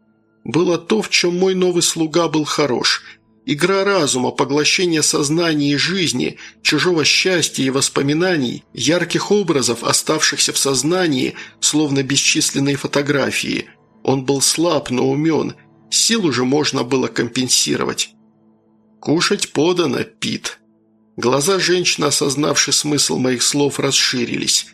было то, в чем мой новый слуга был хорош. Игра разума, поглощение сознания и жизни, чужого счастья и воспоминаний, ярких образов, оставшихся в сознании, словно бесчисленные фотографии. Он был слаб, но умен. Силу же можно было компенсировать. «Кушать подано, Пит». Глаза женщины, осознавшей смысл моих слов, расширились.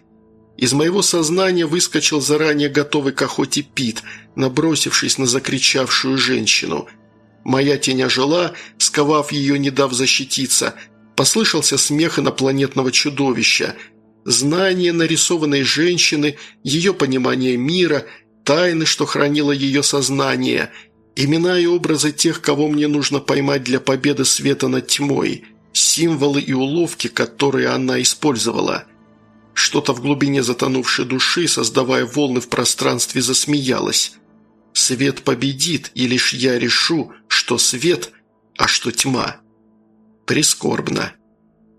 Из моего сознания выскочил заранее готовый к охоте Пит, набросившись на закричавшую женщину. Моя тень ожила, сковав ее, не дав защититься. Послышался смех инопланетного чудовища. Знание нарисованной женщины, ее понимание мира, тайны, что хранило ее сознание, имена и образы тех, кого мне нужно поймать для победы света над тьмой, символы и уловки, которые она использовала – что-то в глубине затонувшей души, создавая волны в пространстве, засмеялось. «Свет победит, и лишь я решу, что свет, а что тьма». Прискорбно.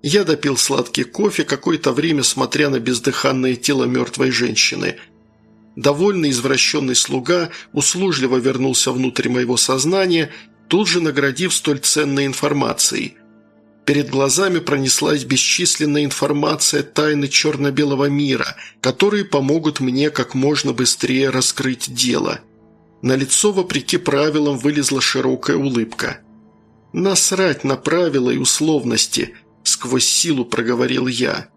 Я допил сладкий кофе, какое-то время смотря на бездыханное тело мертвой женщины. Довольный извращенный слуга услужливо вернулся внутрь моего сознания, тут же наградив столь ценной информацией – Перед глазами пронеслась бесчисленная информация тайны черно-белого мира, которые помогут мне как можно быстрее раскрыть дело. На лицо, вопреки правилам, вылезла широкая улыбка. «Насрать на правила и условности», – сквозь силу проговорил я.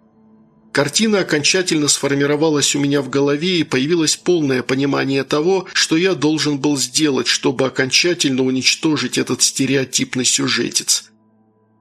Картина окончательно сформировалась у меня в голове и появилось полное понимание того, что я должен был сделать, чтобы окончательно уничтожить этот стереотипный сюжетец –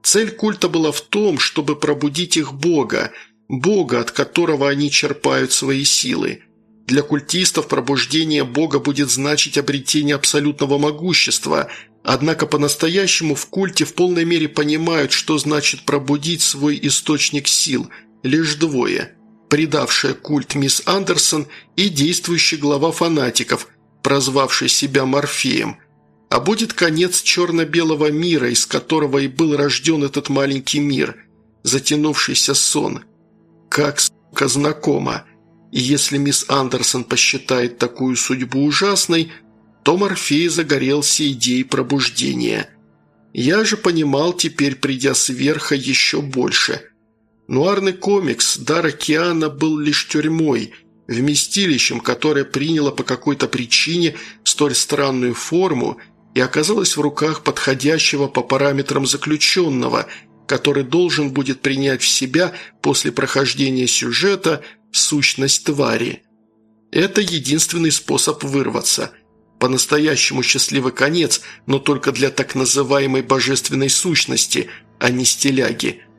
Цель культа была в том, чтобы пробудить их бога, бога, от которого они черпают свои силы. Для культистов пробуждение бога будет значить обретение абсолютного могущества, однако по-настоящему в культе в полной мере понимают, что значит пробудить свой источник сил, лишь двое – предавшая культ мисс Андерсон и действующий глава фанатиков, прозвавший себя Морфеем – а будет конец черно-белого мира, из которого и был рожден этот маленький мир, затянувшийся сон. Как, сука, знакомо. И если мисс Андерсон посчитает такую судьбу ужасной, то Морфей загорелся идеей пробуждения. Я же понимал теперь, придя сверха, еще больше. Нуарный комикс «Дар океана» был лишь тюрьмой, вместилищем, которое приняло по какой-то причине столь странную форму и оказалось в руках подходящего по параметрам заключенного, который должен будет принять в себя после прохождения сюжета сущность твари. Это единственный способ вырваться. По-настоящему счастливый конец, но только для так называемой божественной сущности, а не стиляги –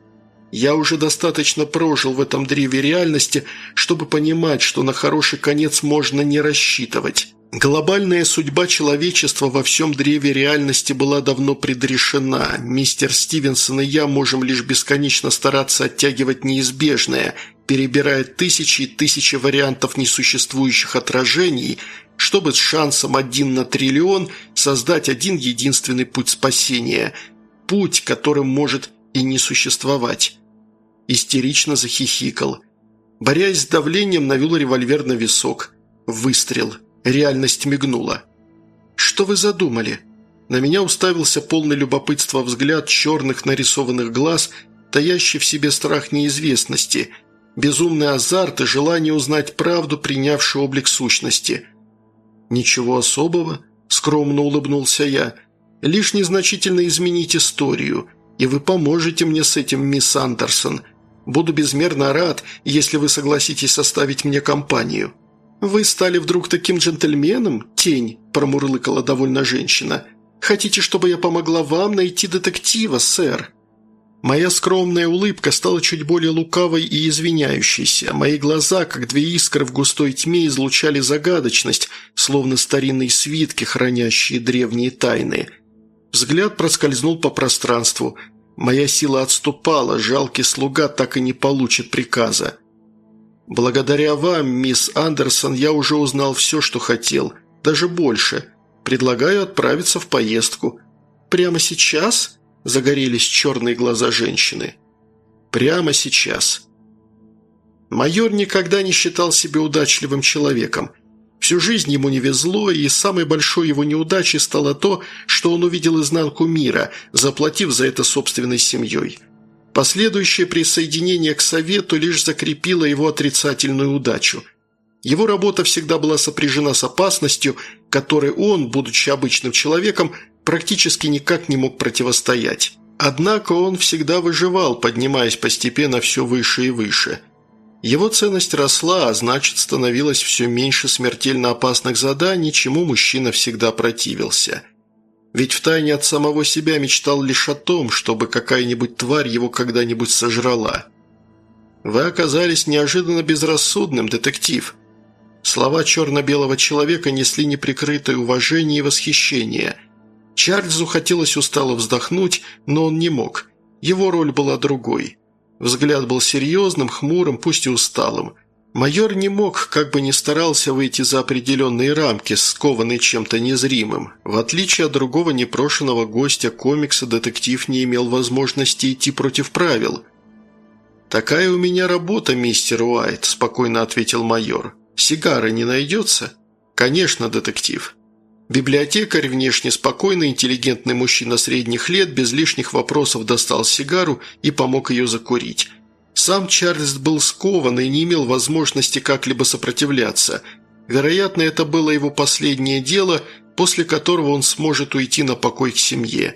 я уже достаточно прожил в этом древе реальности, чтобы понимать, что на хороший конец можно не рассчитывать. Глобальная судьба человечества во всем древе реальности была давно предрешена. Мистер Стивенсон и я можем лишь бесконечно стараться оттягивать неизбежное, перебирая тысячи и тысячи вариантов несуществующих отражений, чтобы с шансом один на триллион создать один единственный путь спасения. Путь, которым может и не существовать. Истерично захихикал. Борясь с давлением, навел револьвер на висок. Выстрел. Реальность мигнула. «Что вы задумали?» На меня уставился полный любопытства взгляд черных нарисованных глаз, таящий в себе страх неизвестности, безумный азарт и желание узнать правду, принявший облик сущности. «Ничего особого», – скромно улыбнулся я, – «лишь незначительно изменить историю, и вы поможете мне с этим, мисс Андерсон. Буду безмерно рад, если вы согласитесь составить мне компанию». «Вы стали вдруг таким джентльменом, тень?» – промурлыкала довольно женщина. «Хотите, чтобы я помогла вам найти детектива, сэр?» Моя скромная улыбка стала чуть более лукавой и извиняющейся. Мои глаза, как две искры в густой тьме, излучали загадочность, словно старинные свитки, хранящие древние тайны – Взгляд проскользнул по пространству. Моя сила отступала, жалкий слуга так и не получит приказа. «Благодаря вам, мисс Андерсон, я уже узнал все, что хотел, даже больше. Предлагаю отправиться в поездку». «Прямо сейчас?» – загорелись черные глаза женщины. «Прямо сейчас». Майор никогда не считал себя удачливым человеком – Всю жизнь ему не везло, и самой большой его неудачей стало то, что он увидел изнанку мира, заплатив за это собственной семьей. Последующее присоединение к Совету лишь закрепило его отрицательную удачу. Его работа всегда была сопряжена с опасностью, которой он, будучи обычным человеком, практически никак не мог противостоять. Однако он всегда выживал, поднимаясь постепенно все выше и выше – его ценность росла, а значит, становилось все меньше смертельно опасных заданий, чему мужчина всегда противился. Ведь втайне от самого себя мечтал лишь о том, чтобы какая-нибудь тварь его когда-нибудь сожрала. «Вы оказались неожиданно безрассудным, детектив», Слова черно-белого человека несли неприкрытое уважение и восхищение. Чарльзу хотелось устало вздохнуть, но он не мог. Его роль была другой. Взгляд был серьезным, хмурым, пусть и усталым. Майор не мог, как бы ни старался выйти за определенные рамки, скованный чем-то незримым. В отличие от другого непрошенного гостя комикса, детектив не имел возможности идти против правил. «Такая у меня работа, мистер Уайт», – спокойно ответил майор. «Сигары не найдется?» «Конечно, детектив». Библиотекарь, внешне спокойный, интеллигентный мужчина средних лет, без лишних вопросов достал сигару и помог ее закурить. Сам Чарльз был скован и не имел возможности как-либо сопротивляться. Вероятно, это было его последнее дело, после которого он сможет уйти на покой к семье.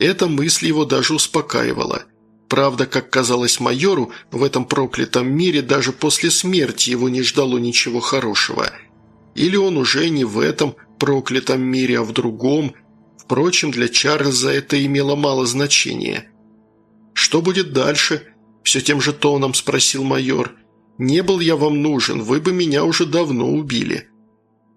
Эта мысль его даже успокаивала. Правда, как казалось майору, в этом проклятом мире даже после смерти его не ждало ничего хорошего. Или он уже не в этом, проклятом мире, а в другом. Впрочем, для Чарльза это имело мало значения. «Что будет дальше?» – все тем же тоном спросил майор. «Не был я вам нужен, вы бы меня уже давно убили».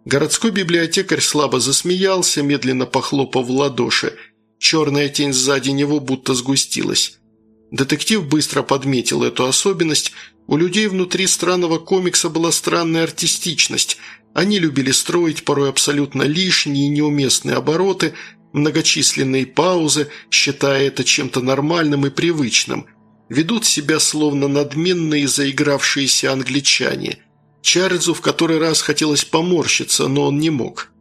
Городской библиотекарь слабо засмеялся, медленно похлопав в ладоши. Черная тень сзади него будто сгустилась. Детектив быстро подметил эту особенность. У людей внутри странного комикса была странная артистичность, они любили строить порой абсолютно лишние и неуместные обороты, многочисленные паузы, считая это чем-то нормальным и привычным. Ведут себя словно надменные заигравшиеся англичане. Чарльзу в который раз хотелось поморщиться, но он не мог.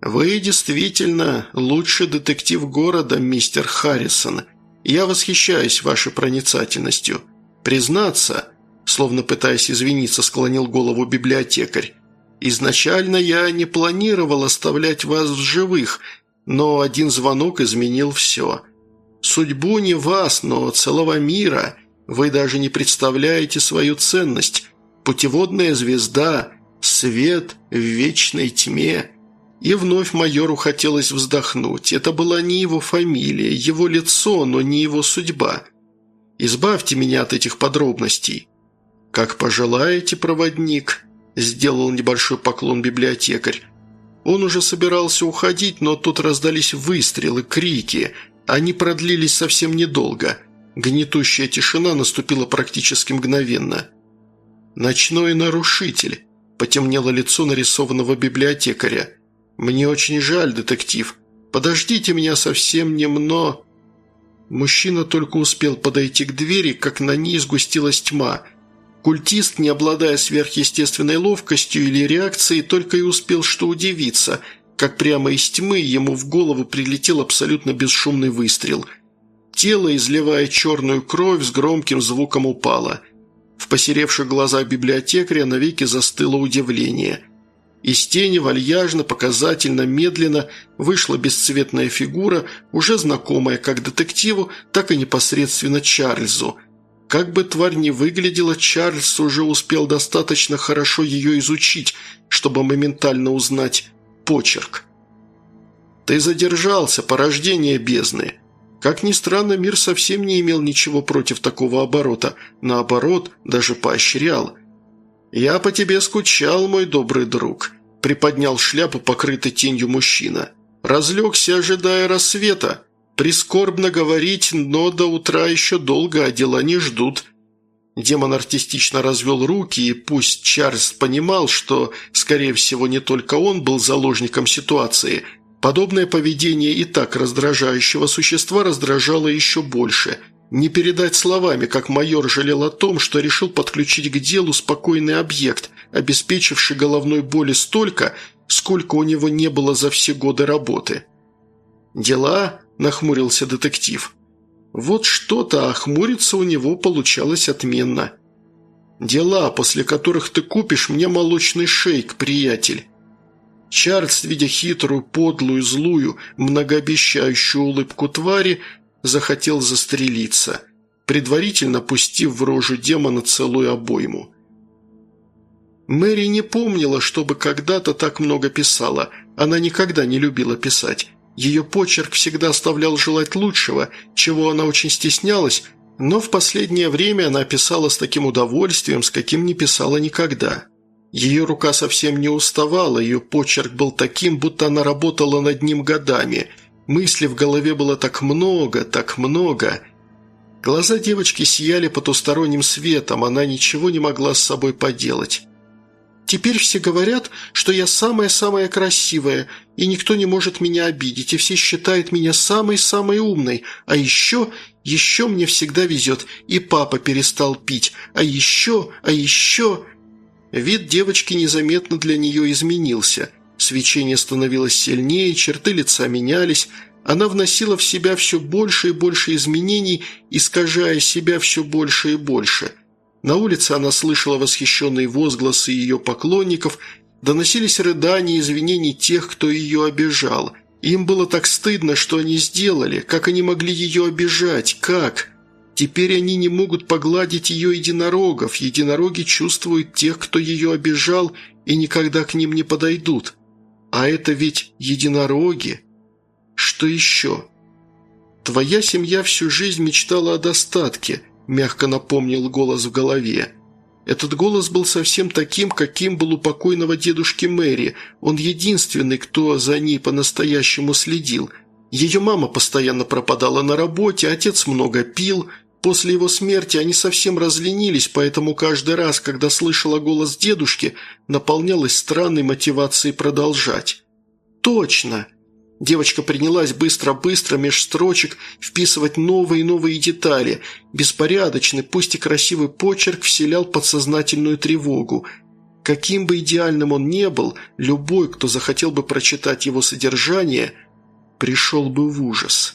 «Вы действительно лучший детектив города, мистер Харрисон. Я восхищаюсь вашей проницательностью. Признаться, словно пытаясь извиниться, склонил голову библиотекарь. «Изначально я не планировал оставлять вас в живых, но один звонок изменил все. Судьбу не вас, но целого мира. Вы даже не представляете свою ценность. Путеводная звезда, свет в вечной тьме». И вновь майору хотелось вздохнуть. Это была не его фамилия, его лицо, но не его судьба. «Избавьте меня от этих подробностей». «Как пожелаете, проводник», – сделал небольшой поклон библиотекарь. Он уже собирался уходить, но тут раздались выстрелы, крики. Они продлились совсем недолго. Гнетущая тишина наступила практически мгновенно. «Ночной нарушитель», – потемнело лицо нарисованного библиотекаря. «Мне очень жаль, детектив. Подождите меня совсем немного...» Мужчина только успел подойти к двери, как на ней сгустилась тьма – Культист, не обладая сверхъестественной ловкостью или реакцией, только и успел что удивиться, как прямо из тьмы ему в голову прилетел абсолютно бесшумный выстрел. Тело, изливая черную кровь, с громким звуком упало. В посеревших глазах библиотекаря навеки застыло удивление. Из тени вальяжно, показательно, медленно вышла бесцветная фигура, уже знакомая как детективу, так и непосредственно Чарльзу – как бы тварь ни выглядела, Чарльз уже успел достаточно хорошо ее изучить, чтобы моментально узнать почерк. «Ты задержался, порождение бездны», как ни странно, мир совсем не имел ничего против такого оборота. Наоборот, даже поощрял. «Я по тебе скучал, мой добрый друг», – приподнял шляпу, покрытой тенью мужчина. «Разлегся, ожидая рассвета. Прискорбно говорить, но до утра еще долго, а дела не ждут». Демон артистично развел руки, и пусть Чарльз понимал, что, скорее всего, не только он был заложником ситуации, подобное поведение и так раздражающего существа раздражало еще больше. Не передать словами, как майор жалел о том, что решил подключить к делу спокойный объект, обеспечивший головной боли столько, сколько у него не было за все годы работы. Дела – нахмурился детектив. Вот что-то, а хмуриться у него получалось отменно. «Дела, после которых ты купишь мне молочный шейк, приятель». Чарльз, видя хитрую, подлую, злую, многообещающую улыбку твари, захотел застрелиться, предварительно пустив в рожу демона целую обойму. Мэри не помнила, чтобы когда-то так много писала, она никогда не любила писать. Ее почерк всегда оставлял желать лучшего, чего она очень стеснялась, но в последнее время она писала с таким удовольствием, с каким не писала никогда. Ее рука совсем не уставала, ее почерк был таким, будто она работала над ним годами. Мыслей в голове было так много, так много. Глаза девочки сияли потусторонним светом, она ничего не могла с собой поделать. Теперь все говорят, что я самая-самая красивая, и никто не может меня обидеть, и все считают меня самой-самой умной. А еще, еще мне всегда везет, и папа перестал пить. А еще, а еще...» Вид девочки незаметно для нее изменился. Свечение становилось сильнее, черты лица менялись. Она вносила в себя все больше и больше изменений, искажая себя все больше и больше – на улице она слышала восхищенные возгласы ее поклонников, доносились рыдания и извинений тех, кто ее обижал. Им было так стыдно, что они сделали, как они могли ее обижать, как? Теперь они не могут погладить ее единорогов, единороги чувствуют тех, кто ее обижал, и никогда к ним не подойдут. А это ведь единороги. Что еще? Твоя семья всю жизнь мечтала о достатке – мягко напомнил голос в голове. Этот голос был совсем таким, каким был у покойного дедушки Мэри. Он единственный, кто за ней по-настоящему следил. Ее мама постоянно пропадала на работе, отец много пил. После его смерти они совсем разленились, поэтому каждый раз, когда слышала голос дедушки, наполнялась странной мотивацией продолжать. «Точно!» Девочка принялась быстро-быстро меж строчек вписывать новые и новые детали. Беспорядочный, пусть и красивый почерк вселял подсознательную тревогу. Каким бы идеальным он не был, любой, кто захотел бы прочитать его содержание, пришел бы в ужас.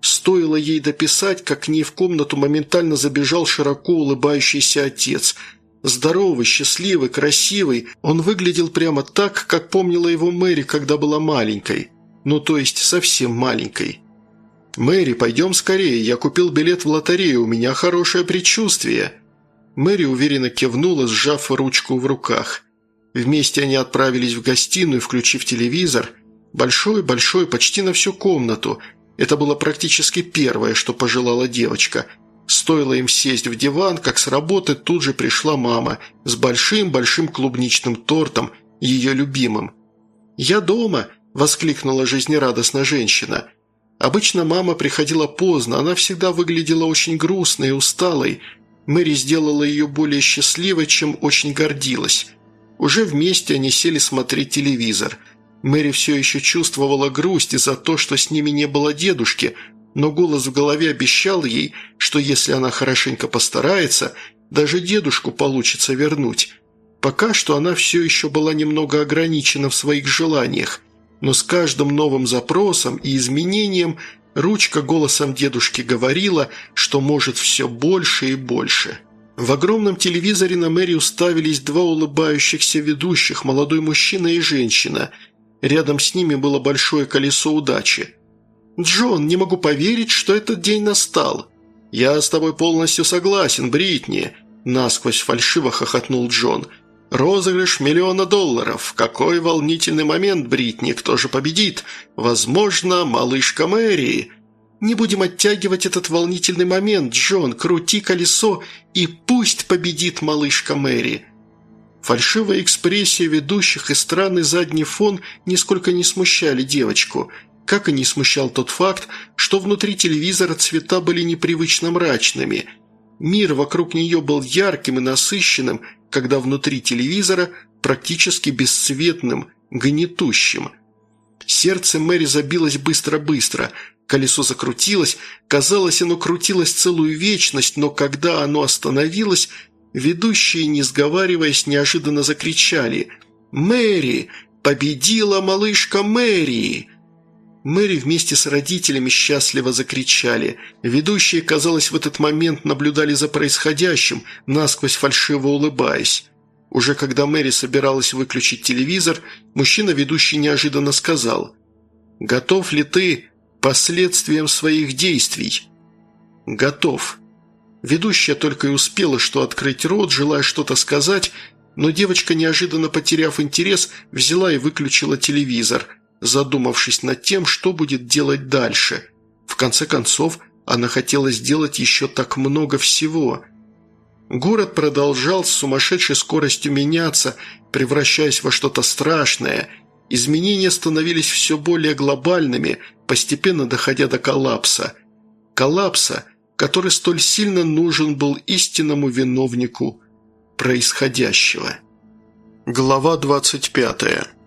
Стоило ей дописать, как к ней в комнату моментально забежал широко улыбающийся отец. Здоровый, счастливый, красивый, он выглядел прямо так, как помнила его Мэри, когда была маленькой. Ну, то есть совсем маленькой. «Мэри, пойдем скорее, я купил билет в лотерею, у меня хорошее предчувствие». Мэри уверенно кивнула, сжав ручку в руках. Вместе они отправились в гостиную, включив телевизор. Большой-большой, почти на всю комнату. Это было практически первое, что пожелала девочка. Стоило им сесть в диван, как с работы тут же пришла мама с большим-большим клубничным тортом, ее любимым. «Я дома!» – воскликнула жизнерадостно женщина. Обычно мама приходила поздно, она всегда выглядела очень грустной и усталой – Мэри сделала ее более счастливой, чем очень гордилась. Уже вместе они сели смотреть телевизор. Мэри все еще чувствовала грусть из-за то, что с ними не было дедушки, но голос в голове обещал ей, что если она хорошенько постарается, даже дедушку получится вернуть. Пока что она все еще была немного ограничена в своих желаниях, но с каждым новым запросом и изменением Ручка голосом дедушки говорила, что может все больше и больше. В огромном телевизоре на Мэри уставились два улыбающихся ведущих, молодой мужчина и женщина. Рядом с ними было большое колесо удачи. «Джон, не могу поверить, что этот день настал». «Я с тобой полностью согласен, Бритни», – насквозь фальшиво хохотнул Джон. «Розыгрыш миллиона долларов. Какой волнительный момент, Бритни. Кто же победит? Возможно, малышка Мэри». «Не будем оттягивать этот волнительный момент, Джон. Крути колесо, и пусть победит малышка Мэри». Фальшивая экспрессия ведущих и странный задний фон нисколько не смущали девочку, как и не смущал тот факт, что внутри телевизора цвета были непривычно мрачными. Мир вокруг нее был ярким и насыщенным, когда внутри телевизора практически бесцветным, гнетущим. Сердце Мэри забилось быстро-быстро, колесо закрутилось, казалось, оно крутилось целую вечность, но когда оно остановилось, ведущие, не сговариваясь, неожиданно закричали «Мэри! Победила малышка Мэри!» Мэри вместе с родителями счастливо закричали. Ведущие, казалось, в этот момент наблюдали за происходящим, насквозь фальшиво улыбаясь. Уже когда Мэри собиралась выключить телевизор, мужчина-ведущий неожиданно сказал «Готов ли ты последствиям своих действий?» «Готов». Ведущая только и успела что открыть рот, желая что-то сказать, но девочка, неожиданно потеряв интерес, взяла и выключила телевизор – задумавшись над тем, что будет делать дальше. В конце концов, она хотела сделать еще так много всего. Город продолжал с сумасшедшей скоростью меняться, превращаясь во что-то страшное. Изменения становились все более глобальными, постепенно доходя до коллапса. Коллапса, который столь сильно нужен был истинному виновнику происходящего. Глава двадцать пятая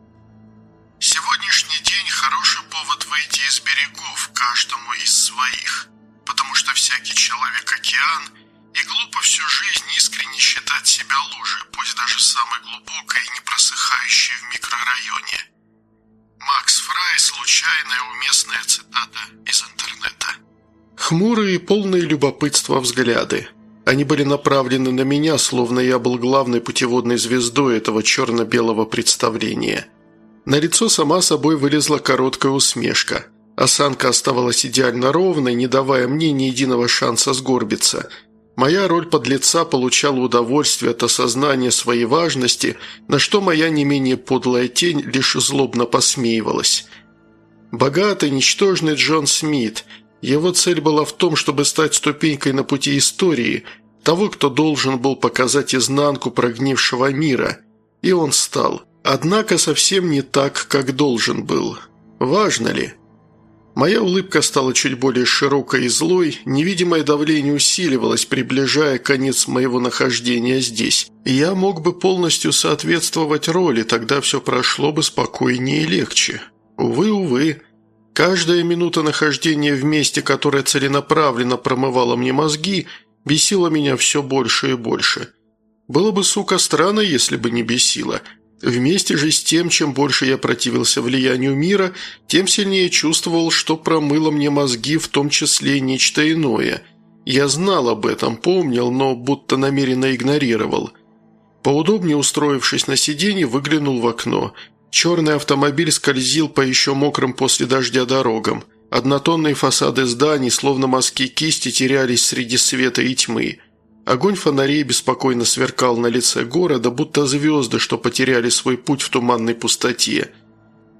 Сегодняшний день – хороший повод выйти из берегов каждому из своих, потому что всякий человек – океан, и глупо всю жизнь искренне считать себя лужей, пусть даже самой глубокой и не просыхающей в микрорайоне. Макс Фрай – случайная уместная цитата из интернета. Хмурые и полные любопытства взгляды. Они были направлены на меня, словно я был главной путеводной звездой этого черно-белого представления – на лицо сама собой вылезла короткая усмешка. Осанка оставалась идеально ровной, не давая мне ни единого шанса сгорбиться. Моя роль подлеца получала удовольствие от осознания своей важности, на что моя не менее подлая тень лишь злобно посмеивалась. Богатый, ничтожный Джон Смит. Его цель была в том, чтобы стать ступенькой на пути истории, того, кто должен был показать изнанку прогнившего мира. И он стал – Однако совсем не так, как должен был. Важно ли? Моя улыбка стала чуть более широкой и злой, невидимое давление усиливалось, приближая конец моего нахождения здесь. Я мог бы полностью соответствовать роли, тогда все прошло бы спокойнее и легче. Увы, увы. Каждая минута нахождения в месте, которое целенаправленно промывало мне мозги, бесила меня все больше и больше. Было бы, сука, странно, если бы не бесило. Вместе же с тем, чем больше я противился влиянию мира, тем сильнее чувствовал, что промыло мне мозги, в том числе нечто иное. Я знал об этом, помнил, но будто намеренно игнорировал. Поудобнее устроившись на сиденье, выглянул в окно. Черный автомобиль скользил по еще мокрым после дождя дорогам. Однотонные фасады зданий, словно мазки кисти, терялись среди света и тьмы – Огонь фонарей беспокойно сверкал на лице города, будто звезды, что потеряли свой путь в туманной пустоте.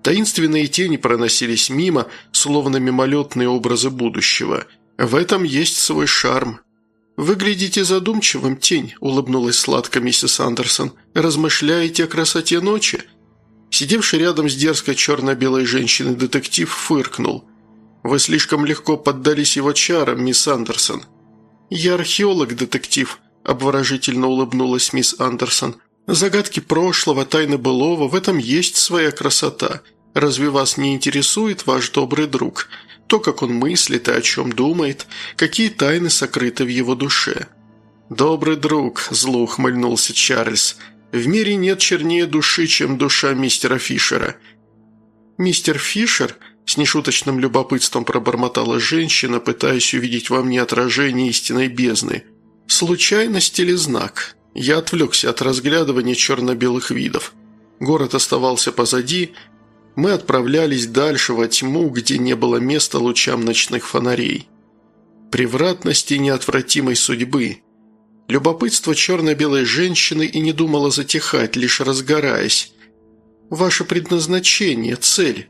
Таинственные тени проносились мимо, словно мимолетные образы будущего. В этом есть свой шарм. «Выглядите задумчивым, тень», – улыбнулась сладко миссис Андерсон. «Размышляете о красоте ночи?» Сидевший рядом с дерзкой черно-белой женщиной детектив фыркнул. «Вы слишком легко поддались его чарам, мисс Андерсон. «Я археолог, детектив», – обворожительно улыбнулась мисс Андерсон. «Загадки прошлого, тайны былого – в этом есть своя красота. Разве вас не интересует ваш добрый друг? То, как он мыслит и о чем думает, какие тайны сокрыты в его душе?» «Добрый друг», – зло ухмыльнулся Чарльз. «В мире нет чернее души, чем душа мистера Фишера». «Мистер Фишер?» С нешуточным любопытством пробормотала женщина, пытаясь увидеть во мне отражение истинной бездны. «Случайность или знак?» Я отвлекся от разглядывания черно-белых видов. Город оставался позади. Мы отправлялись дальше во тьму, где не было места лучам ночных фонарей. Превратности неотвратимой судьбы. Любопытство черно-белой женщины и не думало затихать, лишь разгораясь. «Ваше предназначение, цель».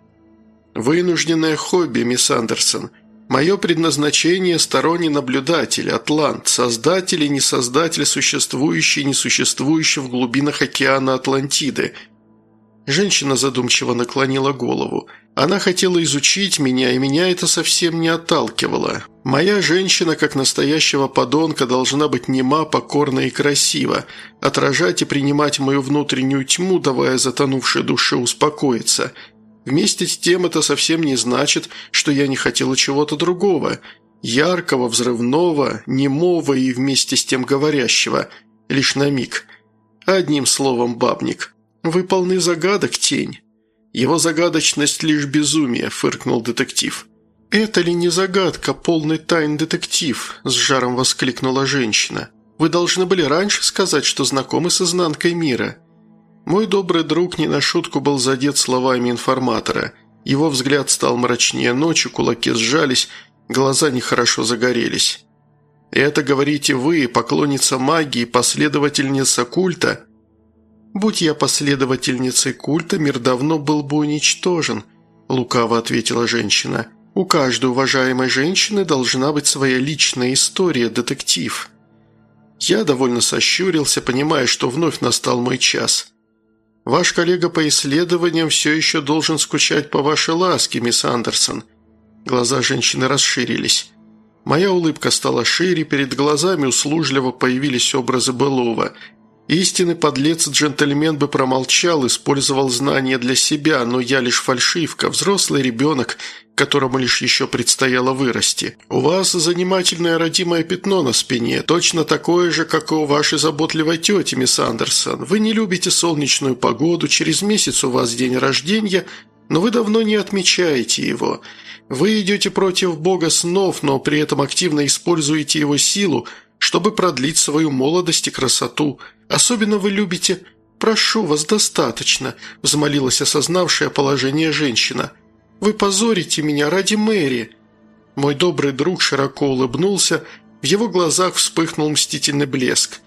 «Вынужденное хобби, мисс Андерсон. Мое предназначение – сторонний наблюдатель, атлант, создатель и несоздатель, существующий и несуществующий в глубинах океана Атлантиды». Женщина задумчиво наклонила голову. Она хотела изучить меня, и меня это совсем не отталкивало. Моя женщина, как настоящего подонка, должна быть нема, покорна и красива, отражать и принимать мою внутреннюю тьму, давая затонувшей душе успокоиться – Вместе с тем это совсем не значит, что я не хотела чего-то другого. Яркого, взрывного, немого и вместе с тем говорящего. Лишь на миг. Одним словом, бабник. Вы полны загадок, тень. Его загадочность лишь безумие, фыркнул детектив. «Это ли не загадка, полный тайн детектив?» – с жаром воскликнула женщина. «Вы должны были раньше сказать, что знакомы с изнанкой мира. Мой добрый друг не на шутку был задет словами информатора. Его взгляд стал мрачнее ночи, кулаки сжались, глаза нехорошо загорелись. «Это, говорите вы, поклонница магии, последовательница культа?» «Будь я последовательницей культа, мир давно был бы уничтожен», – лукаво ответила женщина. «У каждой уважаемой женщины должна быть своя личная история, детектив». Я довольно сощурился, понимая, что вновь настал мой час. Ваш коллега по исследованиям все еще должен скучать по вашей ласке, мисс Андерсон». Глаза женщины расширились. Моя улыбка стала шире, перед глазами услужливо появились образы былого – Истинный подлец-джентльмен бы промолчал, использовал знания для себя, но я лишь фальшивка, взрослый ребенок, которому лишь еще предстояло вырасти. У вас занимательное родимое пятно на спине, точно такое же, как и у вашей заботливой тети, мисс Андерсон. Вы не любите солнечную погоду, через месяц у вас день рождения, но вы давно не отмечаете его. Вы идете против бога снов, но при этом активно используете его силу, чтобы продлить свою молодость и красоту – Особенно вы любите... Прошу вас, достаточно», – взмолилась осознавшая положение женщина. «Вы позорите меня ради Мэри». Мой добрый друг широко улыбнулся, в его глазах вспыхнул мстительный блеск.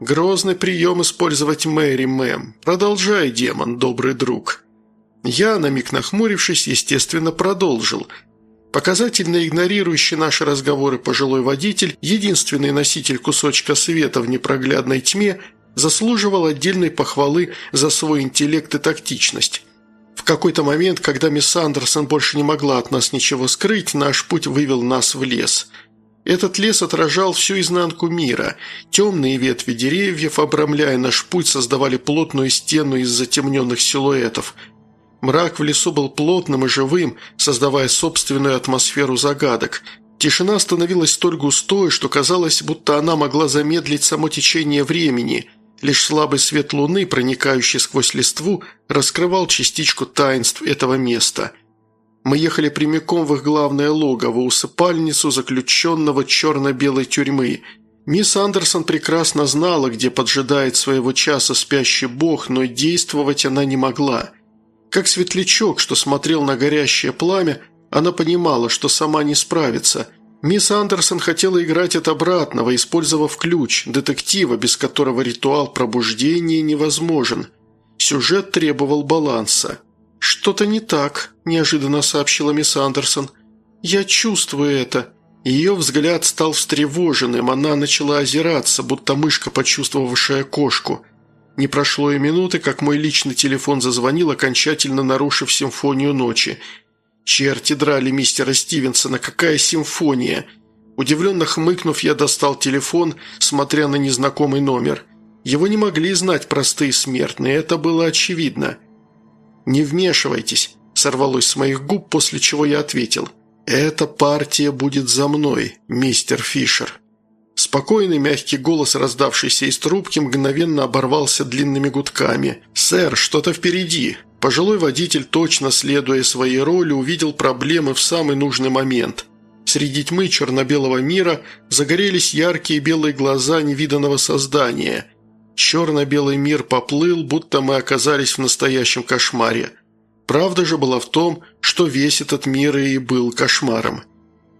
«Грозный прием использовать Мэри, мэм. Продолжай, демон, добрый друг». Я, на миг нахмурившись, естественно, продолжил. Показательно игнорирующий наши разговоры пожилой водитель, единственный носитель кусочка света в непроглядной тьме, заслуживал отдельной похвалы за свой интеллект и тактичность. В какой-то момент, когда мисс Андерсон больше не могла от нас ничего скрыть, наш путь вывел нас в лес. Этот лес отражал всю изнанку мира. Темные ветви деревьев, обрамляя наш путь, создавали плотную стену из затемненных силуэтов. Мрак в лесу был плотным и живым, создавая собственную атмосферу загадок – Тишина становилась столь густой, что казалось, будто она могла замедлить само течение времени. Лишь слабый свет луны, проникающий сквозь листву, раскрывал частичку таинств этого места. Мы ехали прямиком в их главное логово, усыпальницу заключенного черно-белой тюрьмы. Мисс Андерсон прекрасно знала, где поджидает своего часа спящий бог, но действовать она не могла. Как светлячок, что смотрел на горящее пламя, она понимала, что сама не справится. Мисс Андерсон хотела играть от обратного, использовав ключ, детектива, без которого ритуал пробуждения невозможен. Сюжет требовал баланса. «Что-то не так», – неожиданно сообщила мисс Андерсон. «Я чувствую это». Ее взгляд стал встревоженным, она начала озираться, будто мышка, почувствовавшая кошку. Не прошло и минуты, как мой личный телефон зазвонил, окончательно нарушив симфонию ночи. «Черти драли мистера Стивенсона, какая симфония!» Удивленно хмыкнув, я достал телефон, смотря на незнакомый номер. Его не могли знать простые смертные, это было очевидно – «Не вмешивайтесь», – сорвалось с моих губ, после чего я ответил. «Эта партия будет за мной, мистер Фишер». Спокойный мягкий голос, раздавшийся из трубки, мгновенно оборвался длинными гудками. «Сэр, что-то впереди». Пожилой водитель, точно следуя своей роли, увидел проблемы в самый нужный момент. Среди тьмы черно-белого мира загорелись яркие белые глаза невиданного создания. Черно-белый мир поплыл, будто мы оказались в настоящем кошмаре. Правда же была в том, что весь этот мир и был кошмаром.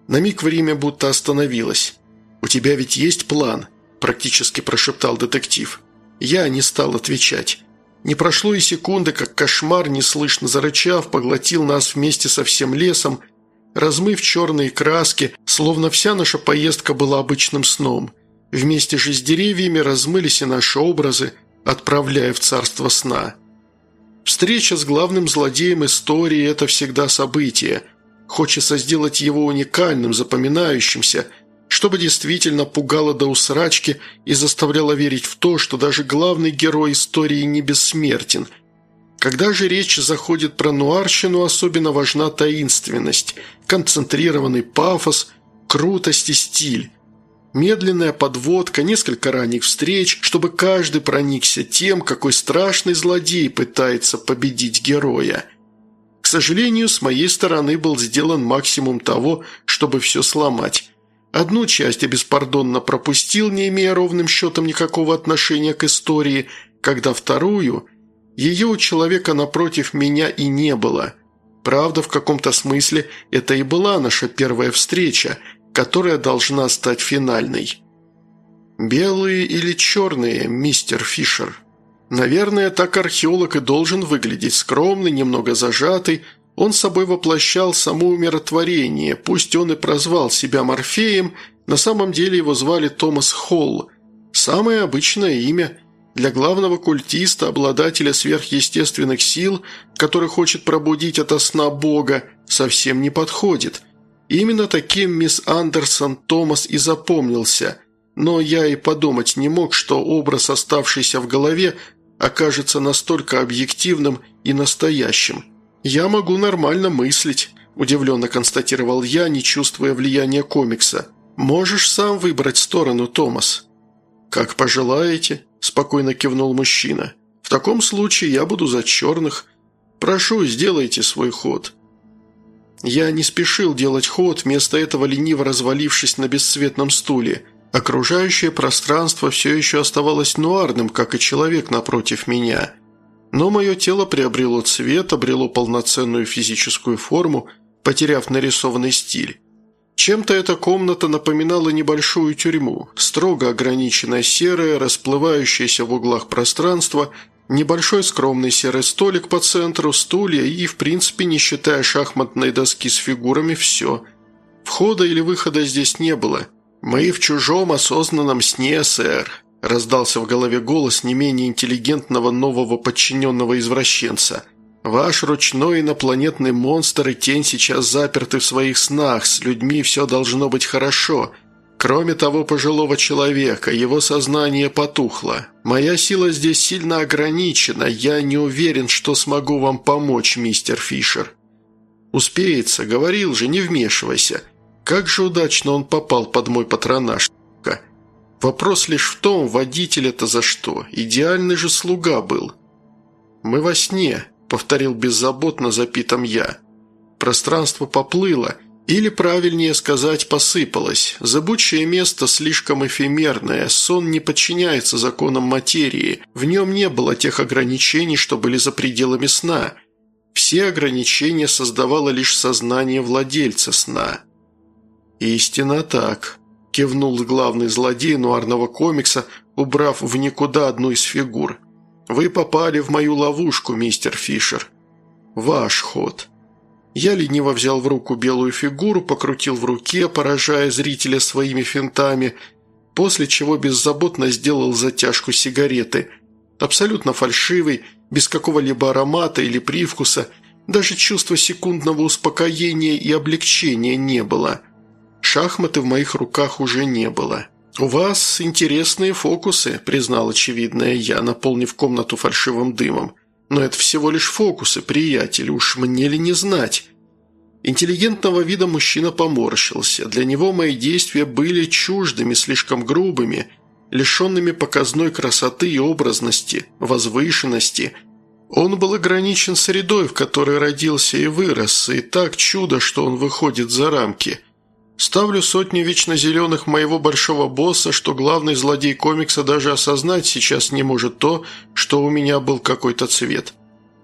На миг время будто остановилось. «У тебя ведь есть план?» – практически прошептал детектив. Я не стал отвечать. Не прошло и секунды, как кошмар, неслышно зарычав, поглотил нас вместе со всем лесом, размыв черные краски, словно вся наша поездка была обычным сном – Вместе же с деревьями размылись и наши образы, отправляя в царство сна. Встреча с главным злодеем истории – это всегда событие. Хочется сделать его уникальным, запоминающимся, чтобы действительно пугало до усрачки и заставляло верить в то, что даже главный герой истории не бессмертен. Когда же речь заходит про нуарщину, особенно важна таинственность, концентрированный пафос, крутость и стиль. Медленная подводка, несколько ранних встреч, чтобы каждый проникся тем, какой страшный злодей пытается победить героя. К сожалению, с моей стороны был сделан максимум того, чтобы все сломать. Одну часть я беспардонно пропустил, не имея ровным счетом никакого отношения к истории, когда вторую, ее у человека напротив меня и не было. Правда, в каком-то смысле это и была наша первая встреча – которая должна стать финальной. «Белые или черные, мистер Фишер?» Наверное, так археолог и должен выглядеть скромный, немного зажатый. Он собой воплощал само умиротворение, пусть он и прозвал себя Морфеем, на самом деле его звали Томас Холл. Самое обычное имя для главного культиста, обладателя сверхъестественных сил, который хочет пробудить ото сна Бога, совсем не подходит – Именно таким мисс Андерсон Томас и запомнился, но я и подумать не мог, что образ, оставшийся в голове, окажется настолько объективным и настоящим. «Я могу нормально мыслить», – удивленно констатировал я, не чувствуя влияния комикса. «Можешь сам выбрать сторону, Томас». «Как пожелаете», – спокойно кивнул мужчина. «В таком случае я буду за черных. Прошу, сделайте свой ход». Я не спешил делать ход, вместо этого лениво развалившись на бесцветном стуле. Окружающее пространство все еще оставалось нуарным, как и человек напротив меня. Но мое тело приобрело цвет, обрело полноценную физическую форму, потеряв нарисованный стиль. Чем-то эта комната напоминала небольшую тюрьму, строго ограниченное серое, расплывающееся в углах пространство – Небольшой скромный серый столик по центру, стулья и, в принципе, не считая шахматной доски с фигурами, все. Входа или выхода здесь не было. «Мы в чужом осознанном сне, сэр», – раздался в голове голос не менее интеллигентного нового подчиненного извращенца. «Ваш ручной инопланетный монстр и тень сейчас заперты в своих снах, с людьми все должно быть хорошо. Кроме того пожилого человека, его сознание потухло. Моя сила здесь сильно ограничена, я не уверен, что смогу вам помочь, мистер Фишер». «Успеется, говорил же, не вмешивайся». Как же удачно он попал под мой патронаж. Вопрос лишь в том, водитель это за что. Идеальный же слуга был. «Мы во сне», — повторил беззаботно запитом я. Пространство поплыло, или, правильнее сказать, посыпалось. Забучее место слишком эфемерное, сон не подчиняется законам материи, в нем не было тех ограничений, что были за пределами сна. Все ограничения создавало лишь сознание владельца сна. «Истинно так», – кивнул главный злодей нуарного комикса, убрав в никуда одну из фигур. «Вы попали в мою ловушку, мистер Фишер. Ваш ход». Я лениво взял в руку белую фигуру, покрутил в руке, поражая зрителя своими финтами, после чего беззаботно сделал затяжку сигареты. Абсолютно фальшивый, без какого-либо аромата или привкуса, даже чувства секундного успокоения и облегчения не было – Шахматы в моих руках уже не было. «У вас интересные фокусы», – признал очевидное я, наполнив комнату фальшивым дымом. «Но это всего лишь фокусы, приятель, уж мне ли не знать?» Интеллигентного вида мужчина поморщился. Для него мои действия были чуждыми, слишком грубыми, лишенными показной красоты и образности, возвышенности. Он был ограничен средой, в которой родился и вырос, и так чудо, что он выходит за рамки – Ставлю сотни вечно зеленых моего большого босса, что главный злодей комикса даже осознать сейчас не может то, что у меня был какой-то цвет.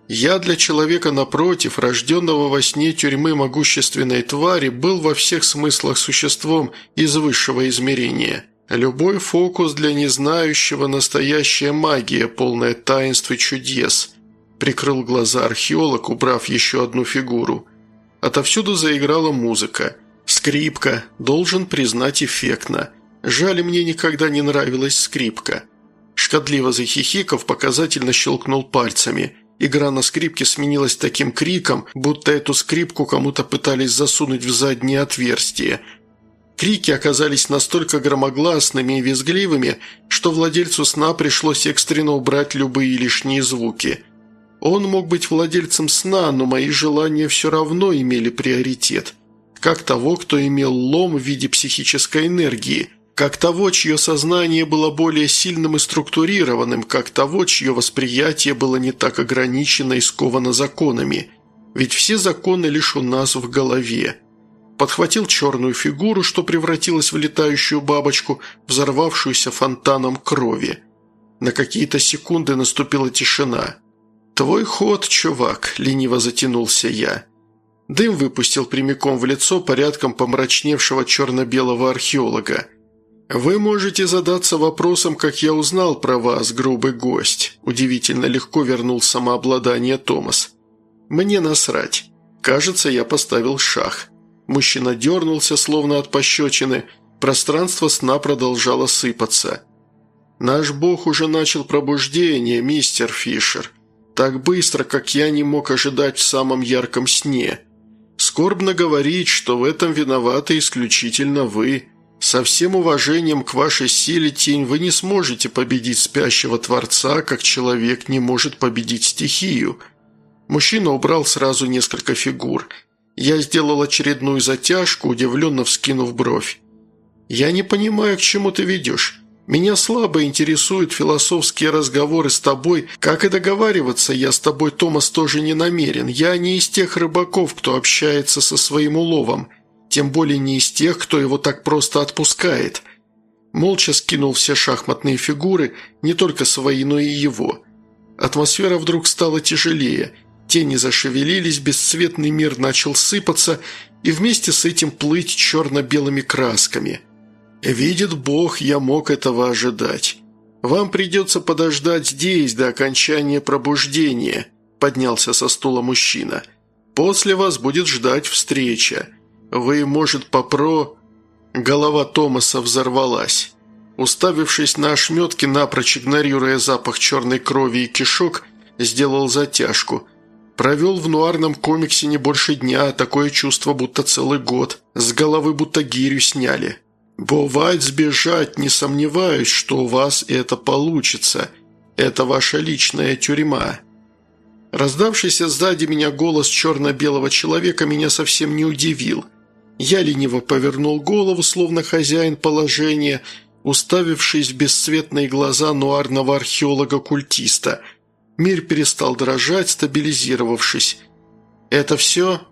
Я для человека напротив, рожденного во сне тюрьмы могущественной твари, был во всех смыслах существом из высшего измерения. Любой фокус для незнающего – настоящая магия, полная таинств и чудес. Прикрыл глаза археолог, убрав еще одну фигуру. Отовсюду заиграла музыка – Скрипка, должен признать эффектно. Жаль, мне никогда не нравилась скрипка. Шкодливо захихиков показательно щелкнул пальцами. Игра на скрипке сменилась таким криком, будто эту скрипку кому-то пытались засунуть в заднее отверстие. Крики оказались настолько громогласными и визгливыми, что владельцу сна пришлось экстренно убрать любые лишние звуки. Он мог быть владельцем сна, но мои желания все равно имели приоритет как того, кто имел лом в виде психической энергии, как того, чье сознание было более сильным и структурированным, как того, чье восприятие было не так ограничено и сковано законами. Ведь все законы лишь у нас в голове. Подхватил черную фигуру, что превратилась в летающую бабочку, взорвавшуюся фонтаном крови. На какие-то секунды наступила тишина. «Твой ход, чувак», – лениво затянулся я. Дым выпустил прямиком в лицо порядком помрачневшего черно-белого археолога. «Вы можете задаться вопросом, как я узнал про вас, грубый гость», удивительно легко вернул самообладание Томас. «Мне насрать. Кажется, я поставил шах». Мужчина дернулся, словно от пощечины. Пространство сна продолжало сыпаться. «Наш бог уже начал пробуждение, мистер Фишер. Так быстро, как я не мог ожидать в самом ярком сне». Скорбно говорить, что в этом виноваты исключительно вы. Со всем уважением к вашей силе, Тень, вы не сможете победить спящего Творца, как человек не может победить стихию. Мужчина убрал сразу несколько фигур. Я сделал очередную затяжку, удивленно вскинув бровь. «Я не понимаю, к чему ты ведешь. Меня слабо интересуют философские разговоры с тобой. Как и договариваться, я с тобой, Томас, тоже не намерен. Я не из тех рыбаков, кто общается со своим уловом. Тем более не из тех, кто его так просто отпускает. Молча скинул все шахматные фигуры, не только свои, но и его. Атмосфера вдруг стала тяжелее. Тени зашевелились, бесцветный мир начал сыпаться и вместе с этим плыть черно-белыми красками – «Видит Бог, я мог этого ожидать. Вам придется подождать здесь до окончания пробуждения», – поднялся со стула мужчина. «После вас будет ждать встреча. Вы, может, попро...» Голова Томаса взорвалась. Уставившись на ошметки, напрочь игнорируя запах черной крови и кишок, сделал затяжку. Провел в нуарном комиксе не больше дня, такое чувство, будто целый год. С головы будто гирю сняли. «Бывает сбежать, не сомневаюсь, что у вас это получится. Это ваша личная тюрьма». Раздавшийся сзади меня голос черно-белого человека меня совсем не удивил. Я лениво повернул голову, словно хозяин положения, уставившись в бесцветные глаза нуарного археолога-культиста. Мир перестал дрожать, стабилизировавшись. «Это все?»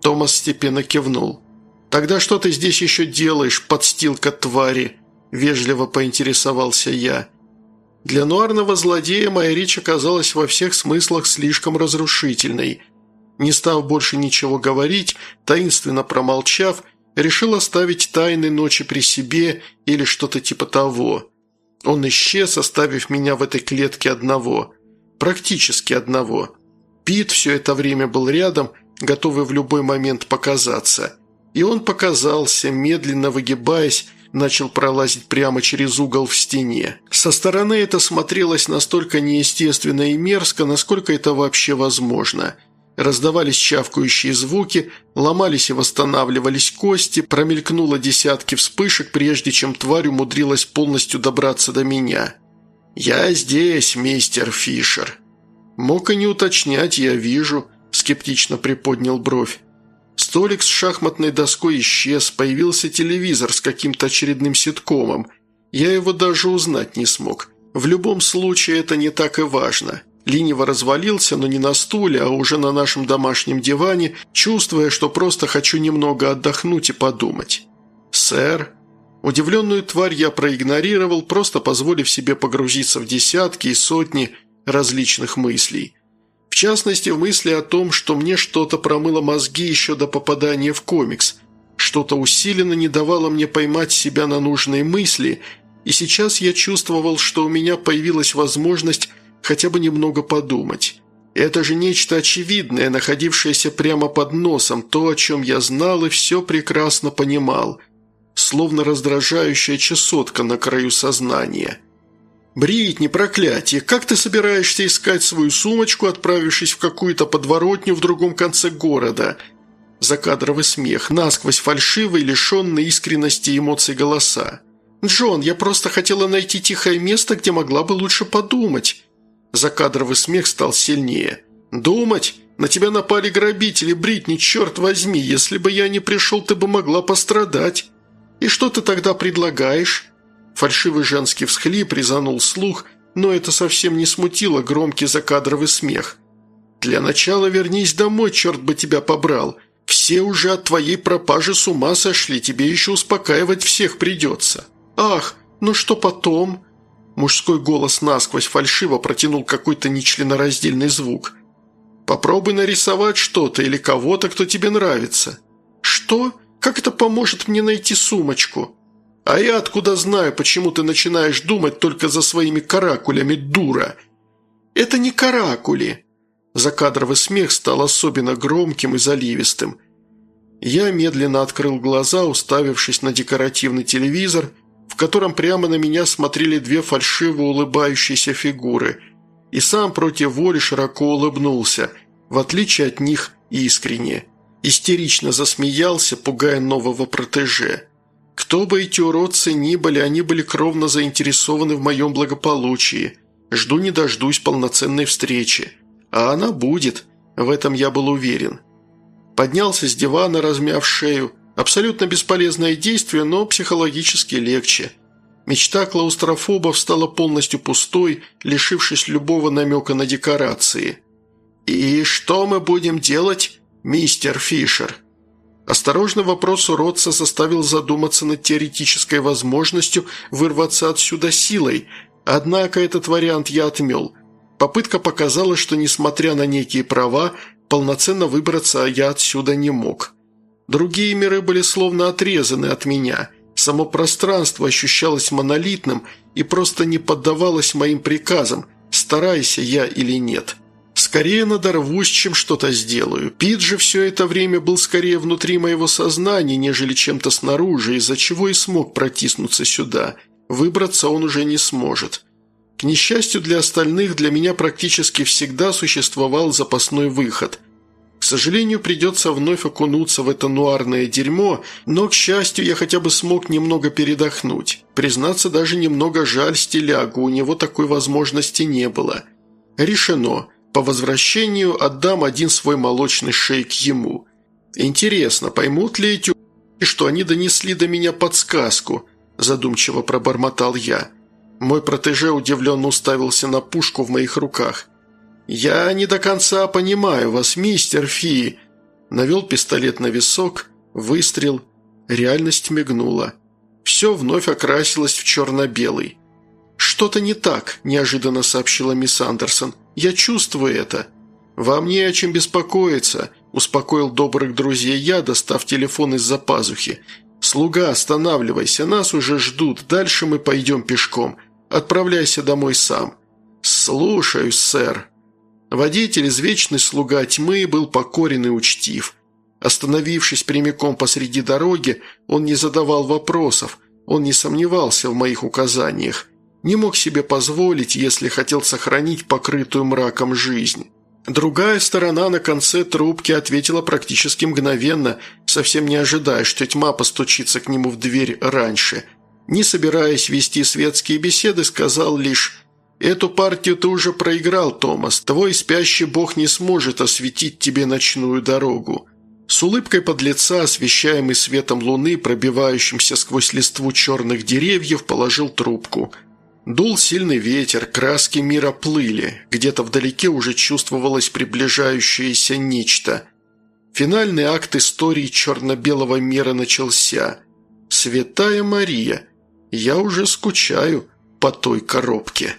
Томас степенно кивнул. «Тогда что ты здесь еще делаешь, подстилка твари?» – вежливо поинтересовался я. Для нуарного злодея моя речь оказалась во всех смыслах слишком разрушительной. Не став больше ничего говорить, таинственно промолчав, решил оставить тайны ночи при себе или что-то типа того. Он исчез, оставив меня в этой клетке одного. Практически одного. Пит все это время был рядом, готовый в любой момент показаться. И он показался, медленно выгибаясь, начал пролазить прямо через угол в стене. Со стороны это смотрелось настолько неестественно и мерзко, насколько это вообще возможно. Раздавались чавкающие звуки, ломались и восстанавливались кости, промелькнуло десятки вспышек, прежде чем тварь умудрилась полностью добраться до меня. «Я здесь, мистер Фишер». «Мог и не уточнять, я вижу», – скептично приподнял бровь. Столик с шахматной доской исчез, появился телевизор с каким-то очередным ситкомом. Я его даже узнать не смог. В любом случае это не так и важно. Лениво развалился, но не на стуле, а уже на нашем домашнем диване, чувствуя, что просто хочу немного отдохнуть и подумать. «Сэр?» Удивленную тварь я проигнорировал, просто позволив себе погрузиться в десятки и сотни различных мыслей частности, в мысли о том, что мне что-то промыло мозги еще до попадания в комикс. Что-то усиленно не давало мне поймать себя на нужные мысли, и сейчас я чувствовал, что у меня появилась возможность хотя бы немного подумать. Это же нечто очевидное, находившееся прямо под носом, то, о чем я знал и все прекрасно понимал, словно раздражающая чесотка на краю сознания – «Бритни, проклятие! Как ты собираешься искать свою сумочку, отправившись в какую-то подворотню в другом конце города?» Закадровый смех, насквозь фальшивый, лишенный искренности эмоций голоса. «Джон, я просто хотела найти тихое место, где могла бы лучше подумать». Закадровый смех стал сильнее. «Думать? На тебя напали грабители, Бритни, черт возьми! Если бы я не пришел, ты бы могла пострадать. И что ты тогда предлагаешь?» Фальшивый женский всхлип резанул слух, но это совсем не смутило громкий закадровый смех. «Для начала вернись домой, черт бы тебя побрал. Все уже от твоей пропажи с ума сошли, тебе еще успокаивать всех придется. Ах, ну что потом?» Мужской голос насквозь фальшиво протянул какой-то нечленораздельный звук. «Попробуй нарисовать что-то или кого-то, кто тебе нравится». «Что? Как это поможет мне найти сумочку?» А я откуда знаю, почему ты начинаешь думать только за своими каракулями, дура?» «Это не каракули!» Закадровый смех стал особенно громким и заливистым. Я медленно открыл глаза, уставившись на декоративный телевизор, в котором прямо на меня смотрели две фальшиво улыбающиеся фигуры, и сам против воли широко улыбнулся, в отличие от них искренне. Истерично засмеялся, пугая нового протеже. Кто бы эти уродцы ни были, они были кровно заинтересованы в моем благополучии. Жду не дождусь полноценной встречи. А она будет, в этом я был уверен. Поднялся с дивана, размяв шею. Абсолютно бесполезное действие, но психологически легче. Мечта клаустрофобов стала полностью пустой, лишившись любого намека на декорации. «И что мы будем делать, мистер Фишер?» Осторожный вопрос уродца заставил задуматься над теоретической возможностью вырваться отсюда силой, однако этот вариант я отмел. Попытка показала, что, несмотря на некие права, полноценно выбраться я отсюда не мог. Другие миры были словно отрезаны от меня. Само пространство ощущалось монолитным и просто не поддавалось моим приказам, старайся я или нет. Скорее надорвусь, чем что-то сделаю. Пит же все это время был скорее внутри моего сознания, нежели чем-то снаружи, из-за чего и смог протиснуться сюда. Выбраться он уже не сможет. К несчастью для остальных, для меня практически всегда существовал запасной выход. К сожалению, придется вновь окунуться в это нуарное дерьмо, но, к счастью, я хотя бы смог немного передохнуть. Признаться, даже немного жаль стилягу, у него такой возможности не было. Решено. По возвращению отдам один свой молочный шейк ему. Интересно, поймут ли эти и что они донесли до меня подсказку», – задумчиво пробормотал я. Мой протеже удивленно уставился на пушку в моих руках. «Я не до конца понимаю вас, мистер Фи», – навел пистолет на висок, выстрел, реальность мигнула. Все вновь окрасилось в черно-белый. «Что-то не так», – неожиданно сообщила мисс Андерсон. «Я чувствую это». «Вам не о чем беспокоиться», – успокоил добрых друзей я, достав телефон из-за пазухи. «Слуга, останавливайся, нас уже ждут, дальше мы пойдем пешком. Отправляйся домой сам». «Слушаюсь, сэр». Водитель, извечный слуга тьмы, был покорен и учтив. Остановившись прямиком посреди дороги, он не задавал вопросов, он не сомневался в моих указаниях не мог себе позволить, если хотел сохранить покрытую мраком жизнь. Другая сторона на конце трубки ответила практически мгновенно, совсем не ожидая, что тьма постучится к нему в дверь раньше. Не собираясь вести светские беседы, сказал лишь «Эту партию ты уже проиграл, Томас. Твой спящий бог не сможет осветить тебе ночную дорогу». С улыбкой под лица, освещаемый светом луны, пробивающимся сквозь листву черных деревьев, положил трубку – Дул сильный ветер, краски мира плыли, где-то вдалеке уже чувствовалось приближающееся нечто. Финальный акт истории черно-белого мира начался. «Святая Мария, я уже скучаю по той коробке».